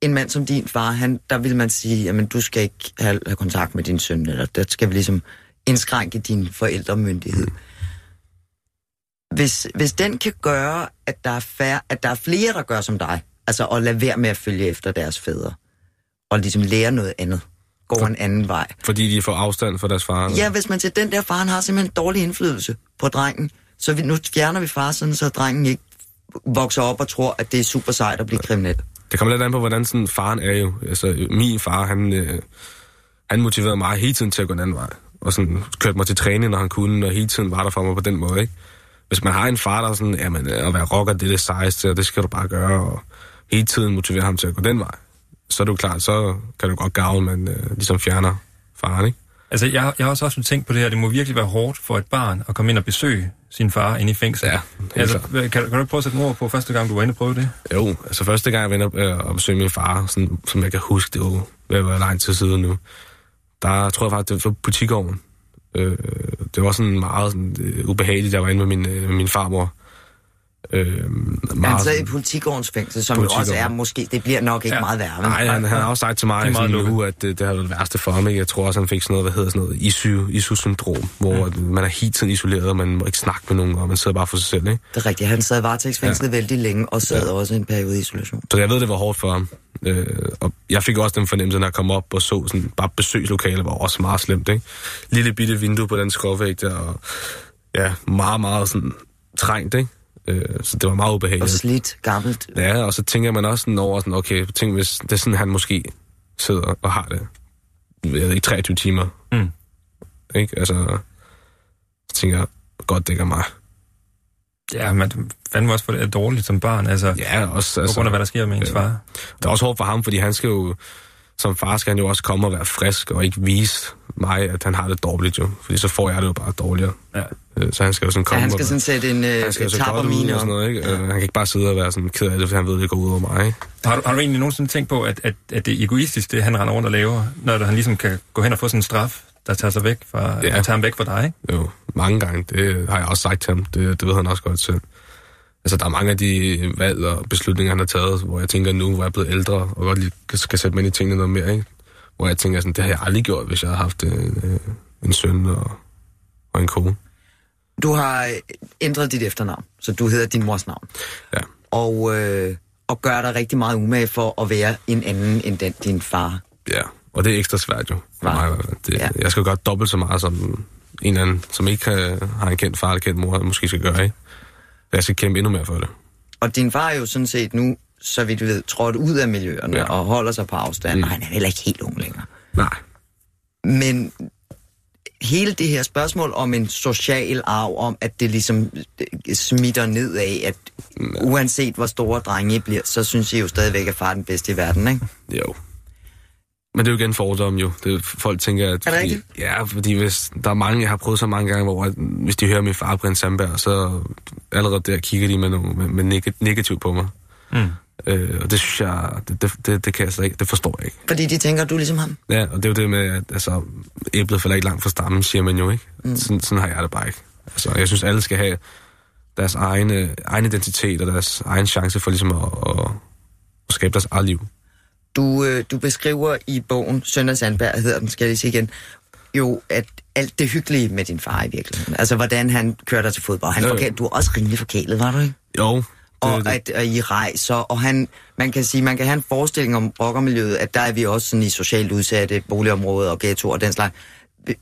en mand som din far, han, der vil man sige, at du skal ikke have, have kontakt med din søn, eller der skal vi ligesom indskrænke din forældremyndighed. Hvis, hvis den kan gøre, at der, er færre, at der er flere, der gør som dig, altså at lade være med at følge efter deres fædre, og ligesom lære noget andet, går en anden vej. fordi de får afstand fra deres far. Ja, hvis man siger, den der far, har simpelthen en dårlig indflydelse på drengen, så vi, nu fjerner vi far, sådan, så drengen ikke vokser op og tror, at det er super sejt at blive kriminel. Det kommer lidt an på, hvordan sådan faren er jo. Altså, min far, han, øh, han motiverede mig hele tiden til at gå en anden vej. Og sådan kørte mig til træning, når han kunne, og hele tiden var der for mig på den måde, ikke? Hvis man har en far, der er sådan, jamen, at være rocker, det er det sejeste, og det skal du bare gøre, og hele tiden motivere ham til at gå den vej, så er det jo klart, så kan du godt gavle, men øh, ligesom fjerner faren, ikke? Altså, jeg, har- jeg har også også tænkt på det her. Det må virkelig være hårdt for et barn at komme ind og besøge sin far inde i fængsel. Ja, altså, kan, kan du ikke prøve at sætte nogle ord på første gang, du var inde og prøve det? Jo, altså første gang, jeg vender øh, og besøgte min far, sådan, som jeg kan huske, det var ved at være lang tid siden nu, der tror jeg faktisk, det var på butikåren. Øh, det var sådan meget sådan, øh, ubehageligt, jeg var inde med min, øh, med min farmor. Øh, meget, Altså i sådan- politikårens fængsel, som jo også er måske, det bliver nok ikke ja. meget værre. Nej, han, han har også sagt til mig i sådan en uge, at det, det har været det værste for ham. Ikke? Jeg tror også, han fik sådan noget, hvad hedder sådan noget, ISU, ISU-syndrom, hvor mm. man er helt tiden isoleret, og man må ikke snakke med nogen, og man sidder bare for sig selv. Ikke? Det er rigtigt. Han sad varetægtsfængslet ja. vældig længe, og sad ja. også i en periode i isolation. Så jeg ved, det var hårdt for ham. Øh, og jeg fik også den fornemmelse, når jeg kom op og så sådan, bare besøgslokalet var også meget slemt. Ikke? Lille bitte vindue på den skråvæg der, og ja, meget, meget sådan trængt, ikke? Øh, så det var meget Og ubehageligt. slidt, gammelt. Ja, og så tænker man også sådan over, sådan, okay, tænk hvis det er sådan, han måske sidder og har det, jeg ved ikke, 23 timer. Mm. Ikke? Altså, så tænker jeg, godt det ikke er mig. Ja, men fandme også for det er dårligt som barn, altså, ja, Ja, også, på altså, grund af, hvad der sker med ens ja. far. det er også hårdt for ham, fordi han skal jo, som far skal han jo også komme og være frisk, og ikke vise mig, at han har det dårligt jo, fordi så får jeg det jo bare dårligere. Ja. Øh, Så han skal jo sådan Ja, komme han skal og, sådan sætte en øh, han skal tapper mine og sådan om. noget, ikke? Ja. Han kan ikke bare sidde og være sådan ked af det, fordi han ved, at det går ud over mig, ikke? Har du, har du egentlig nogensinde tænkt på, at, at, at det er egoistisk, det han render rundt og laver, når han ligesom kan gå hen og få sådan en straf, der tager sig væk fra, Ja. tager ham væk fra dig, ikke? Jo, mange gange. Det har jeg også sagt til ham. Det, det ved han også godt selv. Altså, der er mange af de valg og beslutninger, han har taget, hvor jeg tænker nu, hvor jeg er blevet ældre, og godt lige kan, kan sætte mig ind i tingene noget mere, ikke? Hvor jeg tænker sådan, det har jeg aldrig gjort, hvis jeg havde haft en, øh, en søn og, og en kone. Du har øh, ændret dit efternavn, så du hedder din mors navn. Ja. Og, øh, og gør dig rigtig meget umage for at være en anden end den, din far. Ja, og det er ekstra svært jo, for Nej. mig i hvert fald. Det, Ja. ja. Jeg skal gøre dobbelt så meget, som en eller anden, som ikke har, har en kendt far eller kendt mor, måske skal gøre, ikke? Jeg skal kæmpe endnu mere for det. Og din far er jo sådan set nu, så vidt du ved, trådt ud af miljøerne ja. Ja. og holder sig på afstand, mm. Og han er heller ikke helt ung længere. Nej. Men hele det her spørgsmål om en social arv, om at det ligesom smitter ned af, at uanset hvor store drenge I bliver, så synes I jo stadigvæk, at far er den bedste i verden, ikke? Jo. Men det er jo igen fordom jo. Det er, folk tænker, at... Er det fordi, rigtigt? Ja, fordi hvis der er mange, jeg har prøvet så mange gange, hvor at, hvis de hører min far, Brian Sandberg, så allerede der kigger de med, nogle, med, med neg- negativt på mig. Mm. Øh, og det synes jeg, det, det, det, det kan jeg slet ikke, det forstår jeg ikke. Fordi de tænker, at du er ligesom ham. Ja, og det er jo det med, at altså, æblet falder ikke langt fra stammen, siger man jo, ikke? Mm. Sådan, sådan har jeg det bare ikke. Altså, jeg synes, alle skal have deres egne, egen identitet og deres egen chance for ligesom at, at, at skabe deres eget liv. Du, øh, du beskriver i bogen, Sønder Sandberg hedder den, skal jeg lige sige igen, jo, at alt det hyggelige med din far i virkeligheden. Altså, hvordan han kører dig til fodbold. Han forkæl, du er også rimelig forkælet, var du ikke? Jo, Og det, at, at I rejser, og han, man kan sige, man kan have en forestilling om rockermiljøet, at der er vi også sådan i socialt udsatte boligområder og ghettoer og den slags.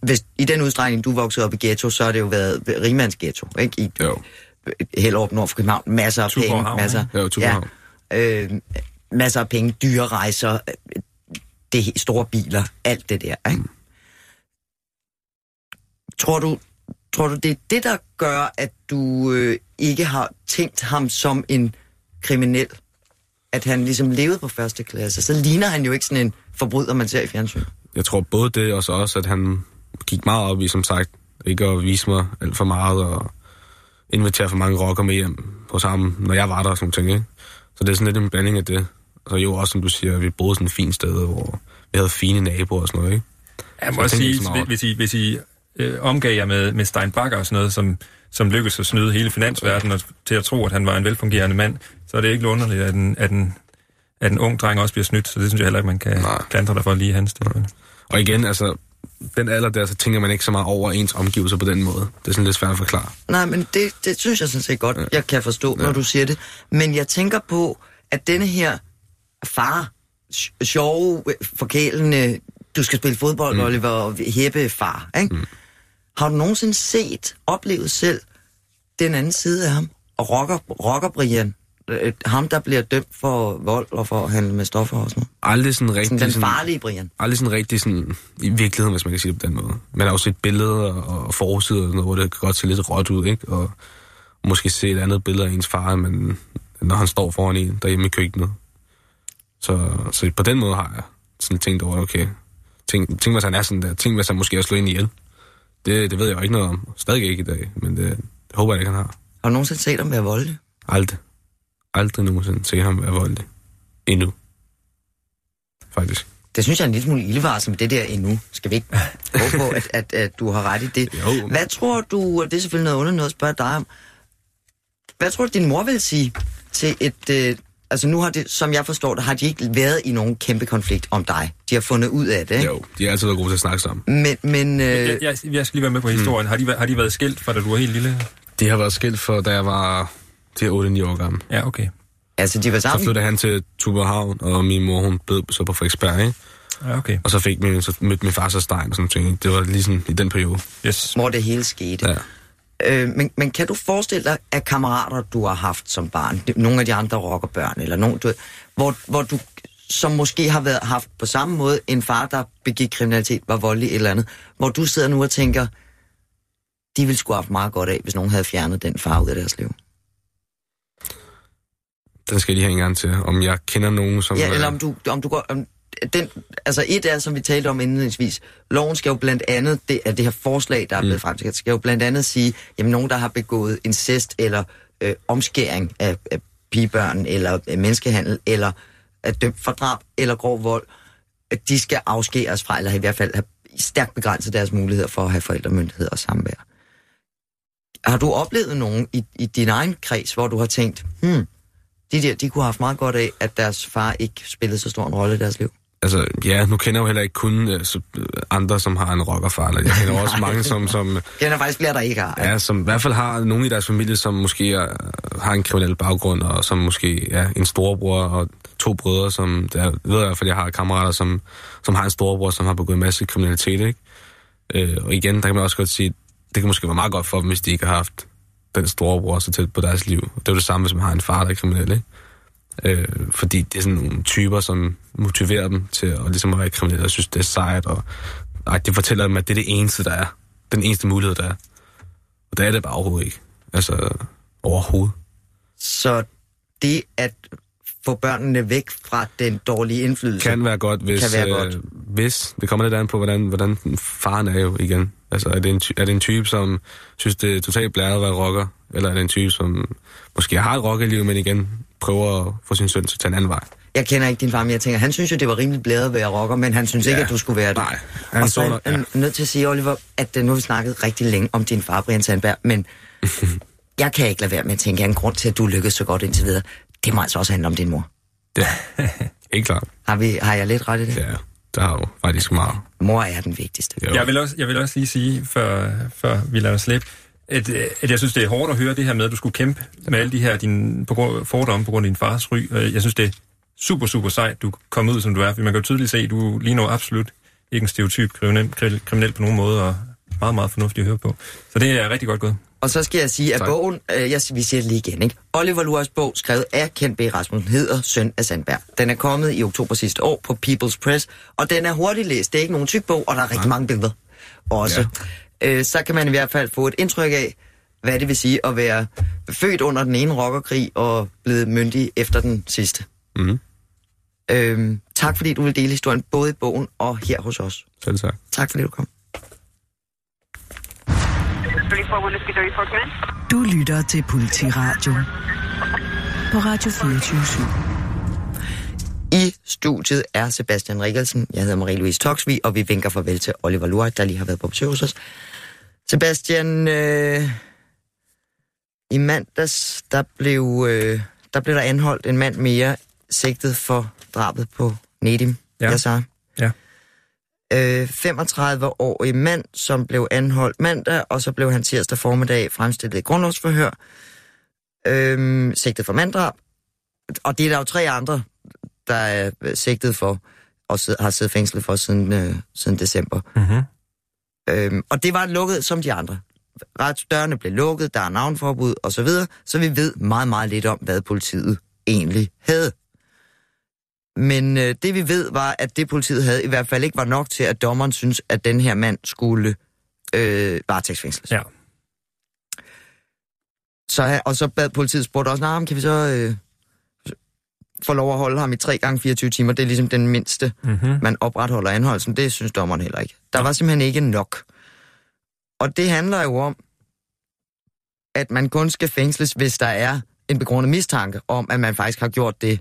hvis, i den udstrækning, du voksede op i ghetto, så har det jo været rimands ghetto, ikke? I, Jo. Hellerup nord for København. Masser af penge. Havn, masser, ikke? Jo, Tuborg ja, øh, masser af penge, dyre rejser, øh, det store biler, alt det der. Ikke? Tror du, tror du, det er det, der gør, at du øh, ikke har tænkt ham som en kriminel? At han ligesom levede på første klasse. Så ligner han jo ikke sådan en forbryder, man ser i fjernsyn. Jeg tror både det, og så også, at han gik meget op i, som sagt, ikke at vise mig alt for meget, og invitere for mange rocker med hjem på sammen, når jeg var der og sådan ting, ikke? Så det er sådan lidt en blanding af det. Og jo også, som du siger, vi boede sådan et fint sted, hvor vi havde fine naboer og sådan noget, ikke? Jeg Så må også tænker sige, så over hvis I, hvis I øh, omgav jer med, med Stein Bakker og sådan noget, som, som lykkedes at snyde hele finansverdenen og til at tro, at han var en velfungerende mand, så er det ikke underligt, at en, at en, at en ung dreng også bliver snydt, så det synes jeg heller ikke, man kan Nej. klandre dig for lige hans sted. Og igen, altså, den alder der, så tænker man ikke så meget over ens omgivelser på den måde. Det er sådan lidt svært at forklare. Nej, men det, det synes jeg sådan set godt, jeg kan forstå, når du siger det. Men jeg tænker på, at denne her far, sj- sjove, øh, forkælende, du skal spille fodbold, mm. Oliver, og hæppe far, ikke? Mm. Har du nogensinde set, oplevet selv, den anden side af ham? Og rocker, rocker Brian, øh, ham der bliver dømt for vold og for at handle med stoffer og sådan noget. Aldrig sådan rigtig... Sådan den farlige Brian. aldrig sådan rigtig sådan, i virkeligheden, hvis man kan sige det på den måde. Man har jo set billeder og, og forsider, og sådan noget, hvor det kan godt se lidt råt ud, ikke? Og måske se et andet billede af ens far, men når han står foran en derhjemme i køkkenet. Så, så på den måde har jeg sådan tænkt over, okay, tænk, tænk hvis han er sådan der, tænk hvis han måske har slået en ihjel. Det, det ved jeg jo ikke noget om. Stadig ikke i dag, men det, det håber jeg ikke, han har. Har du nogensinde set ham være voldelig? Aldrig. Aldrig nogensinde se ham være voldelig. Endnu. Faktisk. Det synes jeg er en lille smule ildvarsom med det der endnu. Skal vi ikke håbe på, at, at, at du har ret i det? Jo. Hvad tror du, og det er selvfølgelig noget underligt noget at spørge dig om, hvad tror du, din mor vil sige til et... Øh, altså nu har det, som jeg forstår det, har de ikke været i nogen kæmpe konflikt om dig. De har fundet ud af det, ikke? Jo, de har altid været gode til at snakke sammen. Men, men øh, Jeg, jeg, jeg skal lige være med på historien. Har, de, har de været skilt fra, da du var helt lille? De har været skilt for, da jeg var til 8-9 år gammel. Ja, okay. altså, de var Så sammen. flyttede han til Tuberhavn, og min mor, hun blev så på Frederiksberg, ikke? Ja, okay. Og så fik min, så mødte min far så Stein og sådan noget. Det var lige sådan i den periode. Yes. hvor det hele skete. Ja. Øh, men, men kan du forestille dig, at kammerater, du har haft som barn, nogle af de andre rockerbørn, eller nogen, du, hvor, hvor du som måske har været haft på samme måde en far, der begik kriminalitet, var voldelig eller andet, hvor du sidder nu og tænker, de ville sgu have haft meget godt af, hvis nogen havde fjernet den far ud af deres liv. Den skal jeg lige have en gang til. Om jeg kender nogen, som... Ja, eller om du, om du går... Om, den, altså et er, som vi talte om indledningsvis, loven skal jo blandt andet, det er det her forslag, der er blevet mm. fremsat, skal jo blandt andet sige, jamen nogen, der har begået incest eller øh, omskæring af, af pigebørn, eller øh, menneskehandel, eller er dømt for drab, eller grov vold, at de skal afskæres fra, eller i hvert fald have stærkt begrænset deres muligheder for at have forældremyndighed og samvær. Har du oplevet nogen i, i din egen kreds, hvor du har tænkt, hmm, de der, de kunne have haft meget godt af, at deres far ikke spillede så stor en rolle i deres liv? Altså, ja, nu kender jeg jo heller ikke kun øh, øh, andre, som har en rockerfar. Eller jeg kender også mange, som, som, kender faktisk flere, der ikke har. ja, som i hvert fald har nogen i deres familie, som måske er, har en kriminel baggrund, og som måske er en storebror og to brødre, som... Der, jeg ved i hvert fald, jeg har kammerater, som, som har en storebror, som har begået en masse kriminalitet, ikke? Øh, og igen, der kan man også godt sige, det kan måske være meget godt for dem, hvis de ikke har haft den storebror så tæt på deres liv. Det er jo det samme, hvis man har en far, der er kriminel, ikke? Øh, fordi det er sådan nogle typer, som motiverer dem til at, ligesom at være kriminelle, og synes, det er sejt, og ej, det fortæller dem, at det er det eneste, der er. Den eneste mulighed, der er. Og det er det bare overhovedet ikke. Altså, overhovedet. Så det at få børnene væk fra den dårlige indflydelse, Kan være godt, hvis, Kan være godt. Øh, hvis det kommer lidt an på, hvordan, hvordan faren er jo igen. Altså, er det, en, er det en type, som synes, det er totalt blæret at være rocker? Eller er det en type, som måske har et rockerliv, men igen prøver at få sin søn til at tage en anden vej? jeg kender ikke din far, men jeg tænker, han synes jo, det var rimelig blæret at være rocker, men han synes ja. ikke, at du skulle være det. Nej, han og så er jeg ja. nødt til at sige, Oliver, at øh, nu har vi snakket rigtig længe om din far, Brian Sandberg, men jeg kan ikke lade være med at tænke, at en grund til, at du lykkedes så godt indtil videre, det må altså også handle om din mor. Det Helt klart. Har, vi, har jeg lidt ret i det? Ja, der har jo faktisk meget. Mor er den vigtigste. Jo. Jeg vil, også, jeg vil også lige sige, før, før vi lader os slippe, at, øh, at jeg synes, det er hårdt at høre det her med, at du skulle kæmpe med alle de her dine på grund, fordomme på grund af din fars ry. Og Jeg synes, det er super, super sejt, du kom ud, som du er. For man kan jo tydeligt se, at du lige nu absolut ikke en stereotyp kriminel, kriminel på nogen måde, og meget, meget fornuftig at høre på. Så det er rigtig godt gået. Og så skal jeg sige, at Tak. bogen, øh, jeg, vi siger det lige igen, ikke? Oliver Luas bog, skrevet af Kent B. Rasmussen, hedder Søn af Sandberg. Den er kommet i oktober sidste år på People's Press, og den er hurtigt læst. Det er ikke nogen tyk bog, og der er rigtig mange billeder også. Ja. Øh, så kan man i hvert fald få et indtryk af, hvad det vil sige at være født under den ene rockerkrig og blevet myndig efter den sidste. Mhm. Øhm, tak fordi du vil dele historien både i bogen og her hos os. Selv tak. Tak fordi du kom. 34 Whiskey 34, come in. Du lytter til Politiradio på Radio 24 I studiet er Sebastian Rikkelsen, jeg hedder Marie-Louise Toksvig, og vi vinker farvel til Oliver Luai, der lige har været på besøg hos os. Sebastian, øh, i mandags, der blev, øh, der blev der anholdt en mand mere sigtet for drabet på Nedim Ja. Yassar. Ja. Øh, 35-årig mand, som blev anholdt mandag, og så blev han tirsdag formiddag fremstillet i grundlovsforhør, øh, sigtet for manddrab. Og det er der jo tre andre, der er øh, sigtet for, og har siddet fængslet for siden, øh, siden december. Mm-hmm. Øhm, og det var lukket som de andre. Retsdørene blev lukket, der er navnforbud osv., så, videre, så vi ved meget, meget lidt om, hvad politiet egentlig havde. Men øh, det vi ved var, at det politiet havde i hvert fald ikke var nok til, at dommeren synes, at den her mand skulle øh, varetægtsfængsles. Ja. Så, og så bad politiet spurgte også, men kan vi så øh, få lov at holde ham i 3 gange 24 timer? Det er ligesom den mindste Mm-hmm. man opretholder anholdelsen. Det synes dommeren heller ikke. Der var simpelthen ikke nok. Og det handler jo om, at man kun skal fængsles, hvis der er en begrundet mistanke om, at man faktisk har gjort det,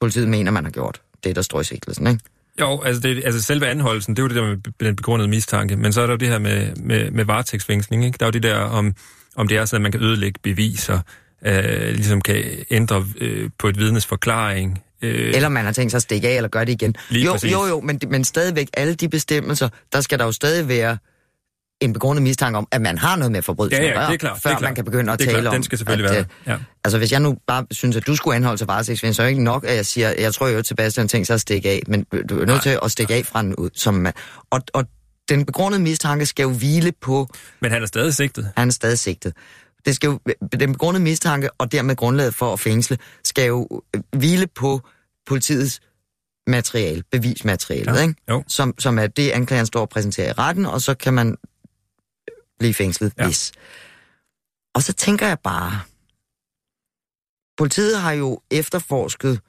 politiet mener, man har gjort. Det, der står i sigtelsen, ikke? Jo, altså, det, altså selve anholdelsen, det er jo det der med den begrundede mistanke, men så er der jo det her med, med, med varetægtsfængsling, ikke? Der er jo det der, om, om det er sådan, at man kan ødelægge beviser, øh, ligesom kan ændre øh, på et vidnes forklaring. Øh, Eller man har tænkt sig at stikke af, eller gøre det igen. Jo, præcis. jo, jo, men, men stadigvæk, alle de bestemmelser, der skal der jo stadig være en begrundet mistanke om, at man har noget med forbrydelsen ja, at ja, gøre, det er klart. før det er klart. man kan begynde at det er tale klart, om, Den skal selvfølgelig at, være øh, der. Ja. Altså, hvis jeg nu bare synes, at du skulle anholde til varetægtsfængsel, så er det ikke nok, at jeg siger, jeg tror jo, at Sebastian tænker sig at stikke af, men du er nødt til at stikke af fra den ud. Som man, og, og den begrundede mistanke skal jo hvile på, Men han er stadig sigtet. at han er stadig sigtet. Det skal jo, den begrundede mistanke, og dermed grundlaget for at fængsle, skal jo øh, hvile på politiets materiale, bevismaterialet, Ja, ikke? jo. Som, som er det, anklageren står og præsenterer i retten, og så kan man blive fængslet, Ja. hvis. Og så tænker jeg bare, politiet har jo efterforsket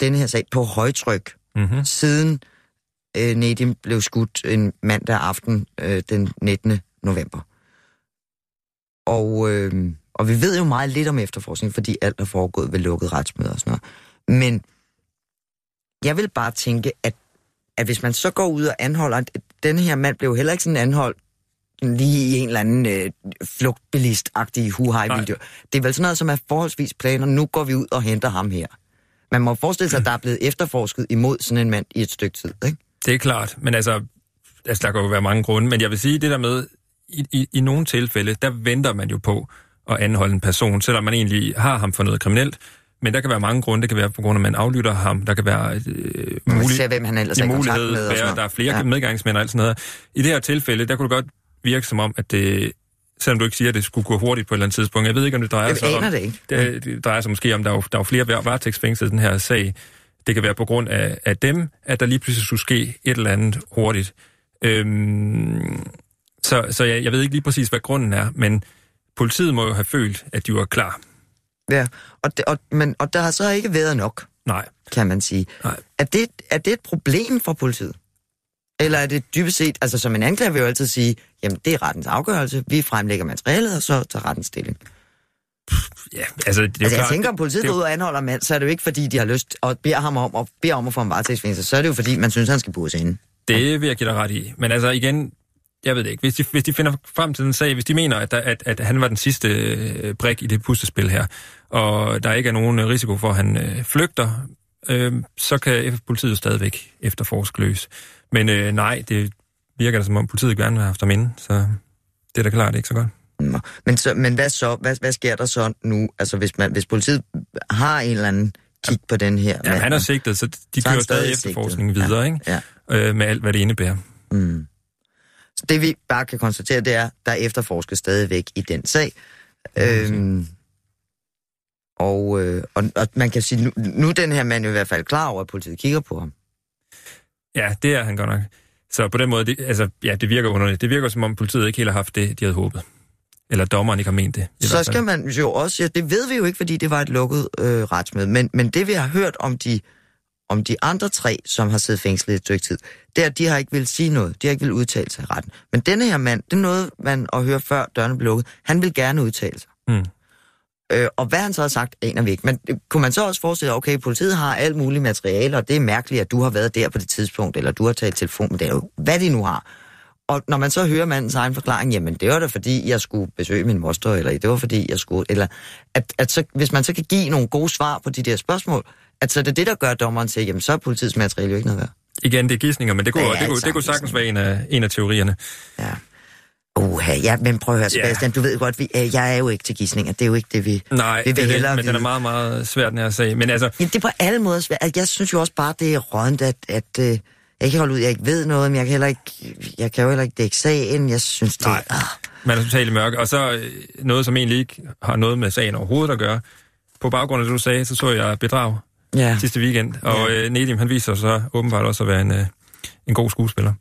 denne her sag på højtryk, Mm-hmm. siden øh, Nedim blev skudt en mandag aften øh, den 19. november. Og, øh, og vi ved jo meget lidt om efterforskning, fordi alt er foregået ved lukket retsmøder og sådan noget. Men jeg vil bare tænke, at, at hvis man så går ud og anholder... at Den her mand blev jo heller ikke sådan anholdt lige i en eller anden øh, flugtbilist-agtig video. Det er vel sådan noget, som er forholdsvis planer. Nu går vi ud og henter ham her. Man må forestille sig, at der er blevet efterforsket imod sådan en mand i et stykke tid, ikke? Det er klart, men altså, altså, der kan jo være mange grunde, men jeg vil sige det der med, i, i, i nogle tilfælde, der venter man jo på at anholde en person, selvom man egentlig har ham for noget kriminelt, men der kan være mange grunde. Det kan være på grund af, at man aflytter ham. Der kan være øh, mulig, ser, hvem han ellers er mulighed, med. Være, der er flere Ja. medgangsmænd og alt sådan noget. I det her tilfælde, der kunne det godt virke som om, at det, selvom du ikke siger, at det skulle gå hurtigt på et eller andet tidspunkt. Jeg ved ikke, om det drejer Jeg sig om... det ikke. Det, det drejer sig måske om, der er jo, der er jo flere varetægtsfængslede i den her sag. Det kan være på grund af, af dem, at der lige pludselig skulle ske et eller andet hurtigt. Øhm, så så jeg, jeg ved ikke lige præcis, hvad grunden er, men politiet må jo have følt, at de var klar. Ja, og, det, og, men, og der har så ikke været nok, Nej, kan man sige. Nej. Er det, er det et problem for politiet? Eller er det dybest set, altså som en anklager vil jo altid sige, jamen det er rettens afgørelse, vi fremlægger materialet, og så tager retten stilling. ja, altså det er Altså jeg klart, tænker, om politiet går ud og anholder mand, så er det jo ikke fordi, de har lyst og beder ham om, og beder om at få en varetægtsfængsel, så er det jo fordi, man synes, han skal bures inde. Det vil jeg give dig ret i. Men altså igen, jeg ved det ikke. Hvis de, hvis de finder frem til den sag, hvis de mener, at, der, at, at han var den sidste øh, brik i det puslespil her, og der ikke er nogen øh, risiko for, at han øh, flygter, øh, så kan politiet stadigvæk efterforske løs. Men øh, nej, det virker da som om politiet gerne vil have haft ham inde, så det er da klart ikke så godt. Nå. Men, så, men hvad så? Hvad, hvad sker der så nu? Altså hvis, man, hvis politiet har en eller anden kig på den her mand, han er sigtet, så de Så er kører stadig stadig efterforskningen videre, ikke? Ja. øh, med alt, hvad det indebærer. Mm. Så det vi bare kan konstatere, det er, der er efterforsket stadigvæk i den sag. Øhm, og, øh, og, og man kan sige, nu, nu er den her mand jo i hvert fald klar over, at politiet kigger på ham. Ja, det er han godt nok. Så på den måde, det, altså, ja, det virker underligt. Det virker, som om politiet ikke helt har haft det, de havde håbet. Eller dommeren ikke har ment det. Så skal man jo også, ja, det ved vi jo ikke, fordi det var et lukket øh, retsmøde, men, men det vi har hørt om de, om de andre tre, som har siddet fængslet i et stykke tid, det er, de har ikke vil sige noget, de har ikke vil udtale sig i retten. Men denne her mand, det er noget, man at høre før dørene blev lukket, han vil gerne udtale sig. Mm. Øh, og hvad han så har sagt, aner vi ikke. Men øh, kunne man så også forestille sig, okay, politiet har alt muligt materiale, og det er mærkeligt, at du har været der på det tidspunkt, eller du har taget telefon med det, hvad de nu har. Og når man så hører mandens egen forklaring, jamen det var da fordi, jeg skulle besøge min moster, eller det var fordi, jeg skulle... Eller at, at så, hvis man så kan give nogle gode svar på de der spørgsmål, at så er det det, der gør at dommeren til, jamen så er politiets materiale jo ikke noget værd. Igen, det er gidsninger, men det kunne, Det det, det, kunne, det kunne sagtens være en af, en af teorierne. Ja. Uha, ja, men prøv at høre, Sebastian, du ved godt, vi, øh, jeg er jo ikke til gissninger. Det er jo ikke det, vi... Nej, vi vil det er det, hellere men den er meget, meget svært, den her sag. Men altså, Jamen, det er på alle måder svært. Altså, Jeg synes jo også bare, det er rådent, at, at øh, jeg ikke holde ud, jeg ikke ved noget, men jeg kan, heller ikke, jeg kan jo heller ikke dække sagen. Jeg synes, det Nej. ah, man er totalt i mørke. Og så øh, noget, som egentlig ikke har noget med sagen overhovedet at gøre. På baggrund af det, du sagde, så så jeg bedrag ja, sidste weekend. Og øh, Nedim, han viser sig så åbenbart også at være en, øh, en god skuespiller.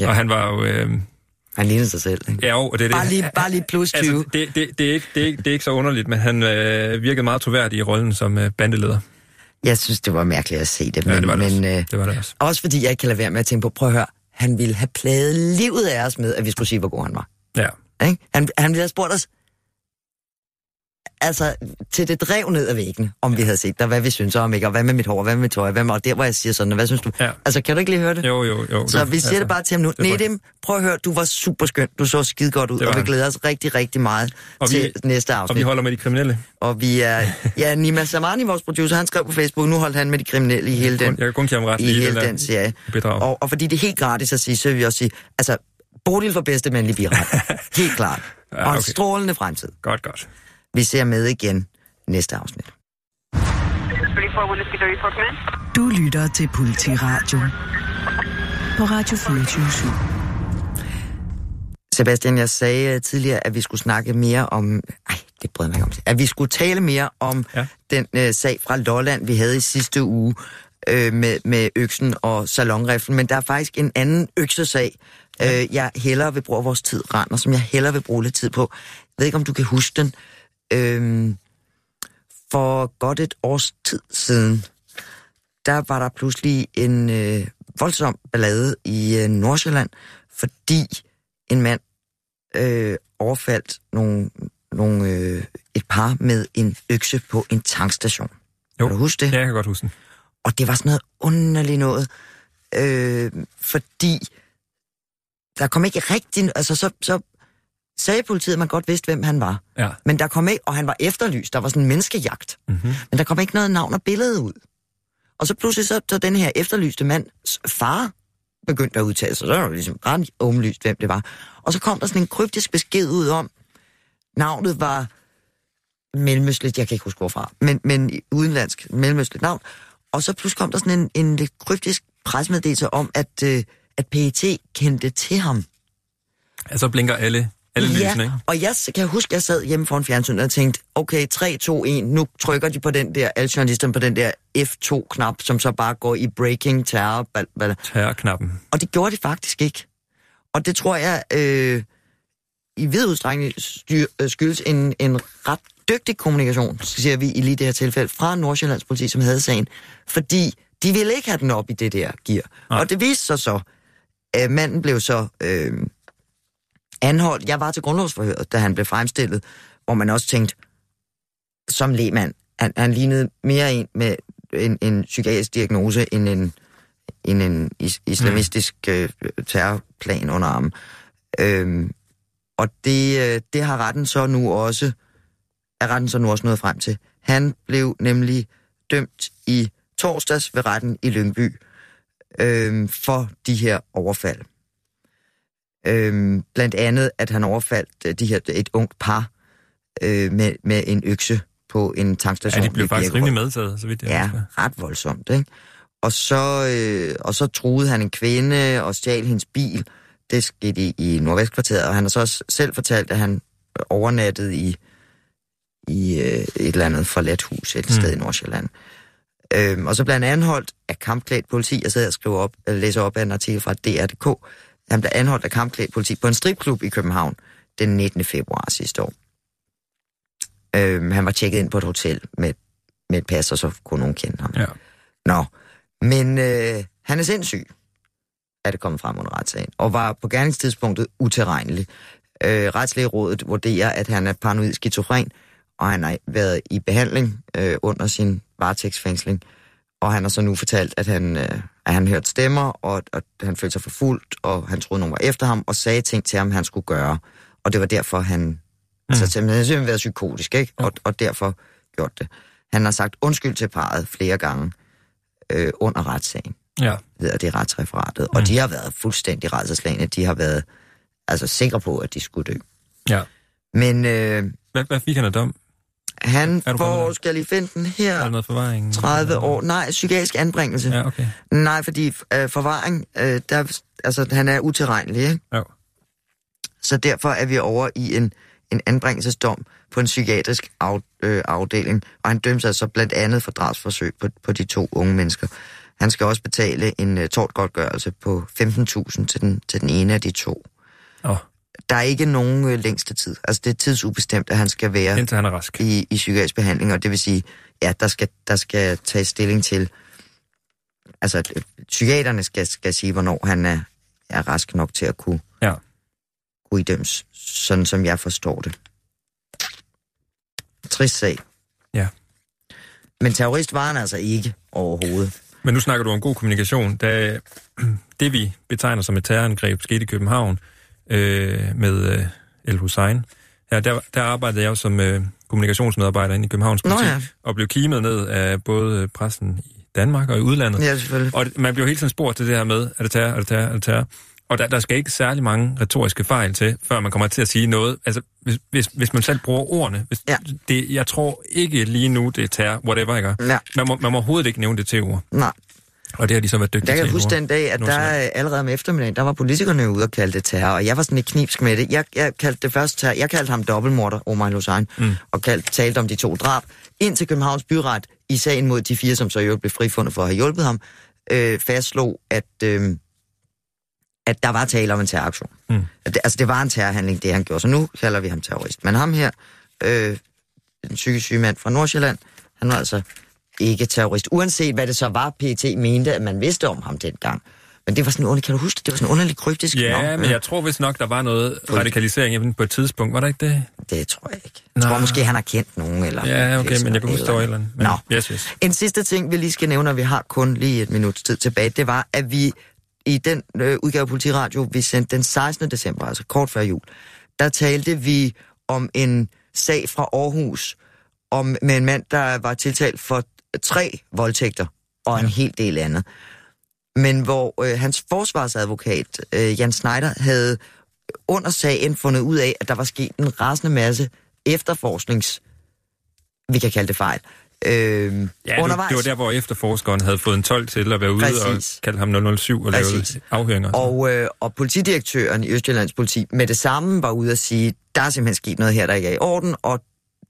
Ja. Og han var jo... Øh, han ligner sig selv. Ikke? ja, jo, og det er det. Bare lige, bare lige plus 20. Altså, det, det, det, er ikke, det, er ikke, det er ikke så underligt, men han øh, virkede meget troværdig i rollen som øh, bandeleder. Jeg synes, det var mærkeligt at se det. Men, Ja, det var det, men, også. øh, det var det også. også fordi jeg ikke kan lade være med at tænke på, prøv at høre, han ville have plaget livet af os med, at vi skulle sige, hvor god han var. Ja. Ikke? Han, han ville have spurgt os, altså til det drev ned ad væggen, om ja. vi havde set dig, hvad vi synes om, ikke? Og hvad med mit hår, hvad med mit tøj, hvad med, og der, hvor jeg siger sådan, og hvad synes du? Ja. Altså, kan du ikke lige høre det? Jo, jo, jo. Så du, vi siger det bare til ham nu. det Nedim, prøv at høre, du var super skøn. Du så skide godt ud, Det og vi glæder os rigtig, rigtig meget Og vi- til næste Og vi afsnit. holder med de kriminelle. Og vi er... Ja, Nima Samani, vores producer, han skrev på Facebook, nu holdt han med de kriminelle i hele den, Jeg kan kun give ham ret i i hele den bedrag. Og, og fordi det er helt gratis at sige, så vil vi også sige, altså, Bodil for bedste mandlige biret. Helt klart. Ja, Og en okay. strålende fremtid. Godt, godt. Vi ser med igen næste afsnit. 34 Whiskey 34 command. Du lytter til Politiradio på Radio 24 Sebastian, jeg sagde øh, tidligere, at vi skulle snakke mere om... Ej, det brød mig ikke om. At vi skulle tale mere om ja. Den øh, sag fra Lolland, vi havde i sidste uge øh, med, med øksen og salonriflen. Men der er faktisk en anden øksesag, ja. øh, jeg hellere vil bruge vores tid, Rand, og som jeg hellere vil bruge lidt tid på. Jeg ved ikke, om du kan huske den. Øh, for godt et års tid siden, der var der pludselig en øh, voldsom ballade i øh, Nordsjælland, fordi en mand øh, overfaldt nogle, nogle, øh, et par med en økse på en tankstation. Jo. Kan du huske det? Ja, jeg kan godt huske den. Og det var sådan noget underligt noget, øh, fordi der kom ikke rigtig... Altså, så, så sagde politiet, at man godt vidste, hvem han var. Ja. Men der kom ikke... Og han var efterlyst. Der var sådan en menneskejagt. Mm-hmm. Men der kom ikke noget navn og billede ud. Og så pludselig så, så den her efterlyste mands far begyndte at udtale sig. Så var det ligesom ret åbenlyst, hvem det var. Og så kom der sådan en kryptisk besked ud om, navnet var mellemøstligt, jeg kan ikke huske hvorfra, men, men udenlandsk mellemøstligt navn. Og så pludselig kom der sådan en, en lidt kryptisk presmeddelelse om, at, øh, at PET kendte til ham. Så blinker alle, alle lysene, ikke? og jeg kan huske, at jeg sad hjemme foran fjernsynet og tænkte, okay, 3, 2, 1, nu trykker de på den der, alle journalisterne på den der F2-knap, som så bare går i breaking terror. Terrorknappen. Og det gjorde de faktisk ikke. Og det tror jeg øh, i vid udstrækning øh, skyldes en, en ret dygtig kommunikation, siger vi i lige det her tilfælde, fra Nordsjællands politi, som havde sagen. Fordi de ville ikke have den op i det der gear. Nej. Og det viste sig så, at manden blev så øh, anholdt. Jeg var til grundlovsforhøret, da han blev fremstillet, hvor man også tænkte, som lægmand, han, han lignede mere en med en, en psykiatrisk diagnose end en, end en is, islamistisk øh, terrorplan under armen. Øhm, og det, øh, det har retten så nu også, er retten så nu også nået frem til. Han blev nemlig dømt i torsdags ved retten i Lyngby øhm, for de her overfald. Øhm, blandt andet, at han overfaldt øh, de her, et ungt par øh, med, med en økse på en Ja, tankstation. de blev faktisk rimelig medtaget, så vidt jeg Ja, husker. ret voldsomt, ikke? Og så, øh, og så truede han en kvinde og stjal hendes bil. Det skete i, i Nordvestkvarteret, og han har så også selv fortalt, at han overnattede i, i øh, et eller andet forladt hus et mm. sted i Nordsjælland. Øhm, og så blev han anholdt af kampklædt politi. Jeg sidder og skriver op, læser op af en artikel fra DR.dk. Han blev anholdt af kampklædt politi på en stripklub i København den 19. februar sidste år. Øhm, han var tjekket ind på et hotel med, med et pas, og så kunne nogen kende ham. Ja. Nå, men øh, han er sindssyg, er det kommet frem under retssagen, og var på gerningstidspunktet utilregnelig. Øh, Retslægerådet vurderer, at han er paranoid skizofren, og han har været i behandling øh, under sin varetægtsfængsling. Og han har så nu fortalt, at han, øh, at han hørte stemmer, og at han følte sig forfulgt, og han troede, nogen var efter ham, og sagde ting til ham, han skulle gøre. Og det var derfor, han... Mm. Altså, han har simpelthen været psykotisk, ikke? Og, og derfor gjort det. Han har sagt undskyld til parret flere gange øh, under retssagen, Ja. hedder det retsreferatet. Og de har været fuldstændig rædselslagende. De har været altså sikre på, at de skulle dø. ja. Men øh, Hvad, hvad fik han af dom? Han Er får, skal lige finde den Er her, der noget forvaring? 30 år. Nej, psykiatrisk anbringelse. Ja, okay. Nej, fordi øh, forvaring, øh, der, altså, han er utilregnelig, ikke? Ja. Så derfor er vi over i en, en anbringelsesdom på en psykiatrisk af, øh, afdeling, og han dømmes altså blandt andet for drabsforsøg på, på de to unge mennesker. Han skal også betale en uh, tortgodtgørelse på 15.000 til den, til den ene af de to. Der er ikke nogen øh, længste tid. Altså, det er tidsubestemt, at han skal være indtil han er rask. i, i psykiatrisk behandling, og det vil sige, ja, der skal, der skal tages stilling til, altså øh, psykiaterne skal, skal sige, hvornår han er, er rask nok til at kunne, Ja. kunne idømmes, sådan som jeg forstår det. Trist sag. Ja. Men terrorist var han altså ikke overhovedet. Men nu snakker du om god kommunikation. Da det, vi betegner som et terrorangreb, skete i København øh, med øh, El Hussein. Ja, der, der arbejdede jeg jo som øh, kommunikationsmedarbejder inde i Københavns politi, ja. og blev kimet ned af både pressen i Danmark og i udlandet. Ja, selvfølgelig. Og man bliver hele tiden spurgt til det her med, er det terror, er det terror, er det terror? Og der, der skal ikke særlig mange retoriske fejl til, før man kommer til at sige noget. Altså, hvis, hvis, hvis man selv bruger ordene. Hvis, Ja. det, jeg tror ikke lige nu, det er terror, whatever, ikke? Ja. Man må, man må overhovedet ikke nævne det til ord. Nej, Og det har de så været dygtige der kan til. jeg huske den dag, at der allerede om eftermiddagen, der var politikerne ude og kaldte det terror, og jeg var sådan lidt knipsk med det. Jeg, jeg kaldte det først terror. Jeg kaldte ham dobbeltmorder, Omar Hussein, mm. og kaldte, talte om de to drab, ind til Københavns Byret i sagen mod de fire, som så øvrigt blev frifundet for at have hjulpet ham, øh, fastslog, at, øh, at der var tale om en terroraktion. Mm. At det, altså, det var en terrorhandling, det han gjorde, så nu kalder vi ham terrorist. Men ham her, øh, den psykisk syge mand fra Nordsjælland, han var altså ikke terrorist, uanset hvad det så var, PET mente, at man vidste om ham dengang. Men det var sådan underligt, kan du huske det? Det var sådan underligt kryptisk. Ja, Nå, men jeg tror vist nok, der var noget radikalisering på et tidspunkt. Var der ikke det? Det tror jeg ikke. Jeg tror måske, han har kendt nogen. Eller Ja, okay, men jeg kan huske, der var et eller andet. Men, Nå. Yes, yes. En sidste ting, vi lige skal nævne, og vi har kun lige et minut tid tilbage, det var, at vi i den øh, udgave af Politiradio, vi sendte den 16. december, altså kort før jul, der talte vi om en sag fra Aarhus, om, med en mand, der var tiltalt for tre voldtægter og en hel del andet. Men hvor øh, hans forsvarsadvokat, øh, Jan Schneider, havde under sagen fundet ud af, at der var sket en rasende masse efterforsknings... Vi kan kalde det fejl. Øh, Ja, det, undervejs. det var der, hvor efterforskeren havde fået en 12 til at være ude Præcis. og kalde ham 007 og lave Præcis. afhøringer. Og, øh, og politidirektøren i Østjyllands politi med det samme var ude at sige, der er simpelthen sket noget her, der ikke er i orden, og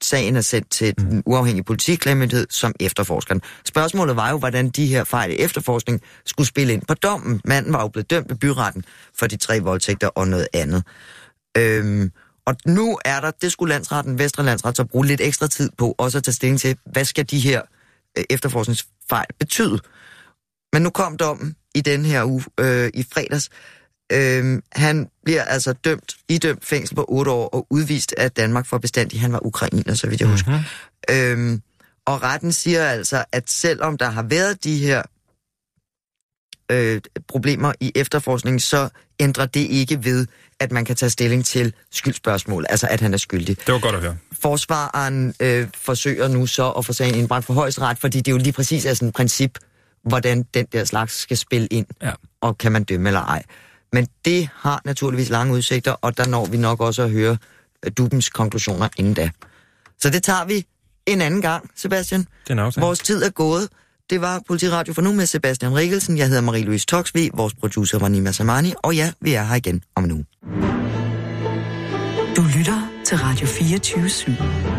sagen er sendt til den uafhængige politiklagemyndighed som efterforskeren. Spørgsmålet var jo, hvordan de her fejl i efterforskning skulle spille ind på dommen. Manden var jo blevet dømt ved byretten for de tre voldtægter og noget andet. Øhm, og nu er der, det skulle landsretten, Vestre Landsret, så bruge lidt ekstra tid på også at tage stilling til, hvad skal de her øh, efterforskningsfejl betyde? Men nu kom dommen i den her uge, øh, i fredags. Øh, han bliver altså dømt, idømt fængsel på otte år og udvist af Danmark for bestandig. Han var ukrainer, så vidt jeg husker. Mm-hmm. Øh, og retten siger altså, at selvom der har været de her øh, problemer i efterforskningen, så ændrer det ikke ved, at man kan tage stilling til skyldspørgsmål, altså at han er skyldig. Det var godt at høre. Forsvareren øh, forsøger nu så at få sagen indbragt for højesteret, fordi det jo lige præcis er sådan et princip, hvordan den der slags skal spille ind, Ja. og kan man dømme eller ej. Men det har naturligvis lange udsigter, og der når vi nok også at høre øh, Dubens konklusioner inden da. Så det tager vi en anden gang, Sebastian. Den. Vores tid er gået. Det var Politiradio for nu med Sebastian Rikkelsen. Jeg hedder Marie-Louise Toksvig. Vores producer var Nima Samani. Og ja, vi er her igen om nu. Du lytter til Radio 24 /7.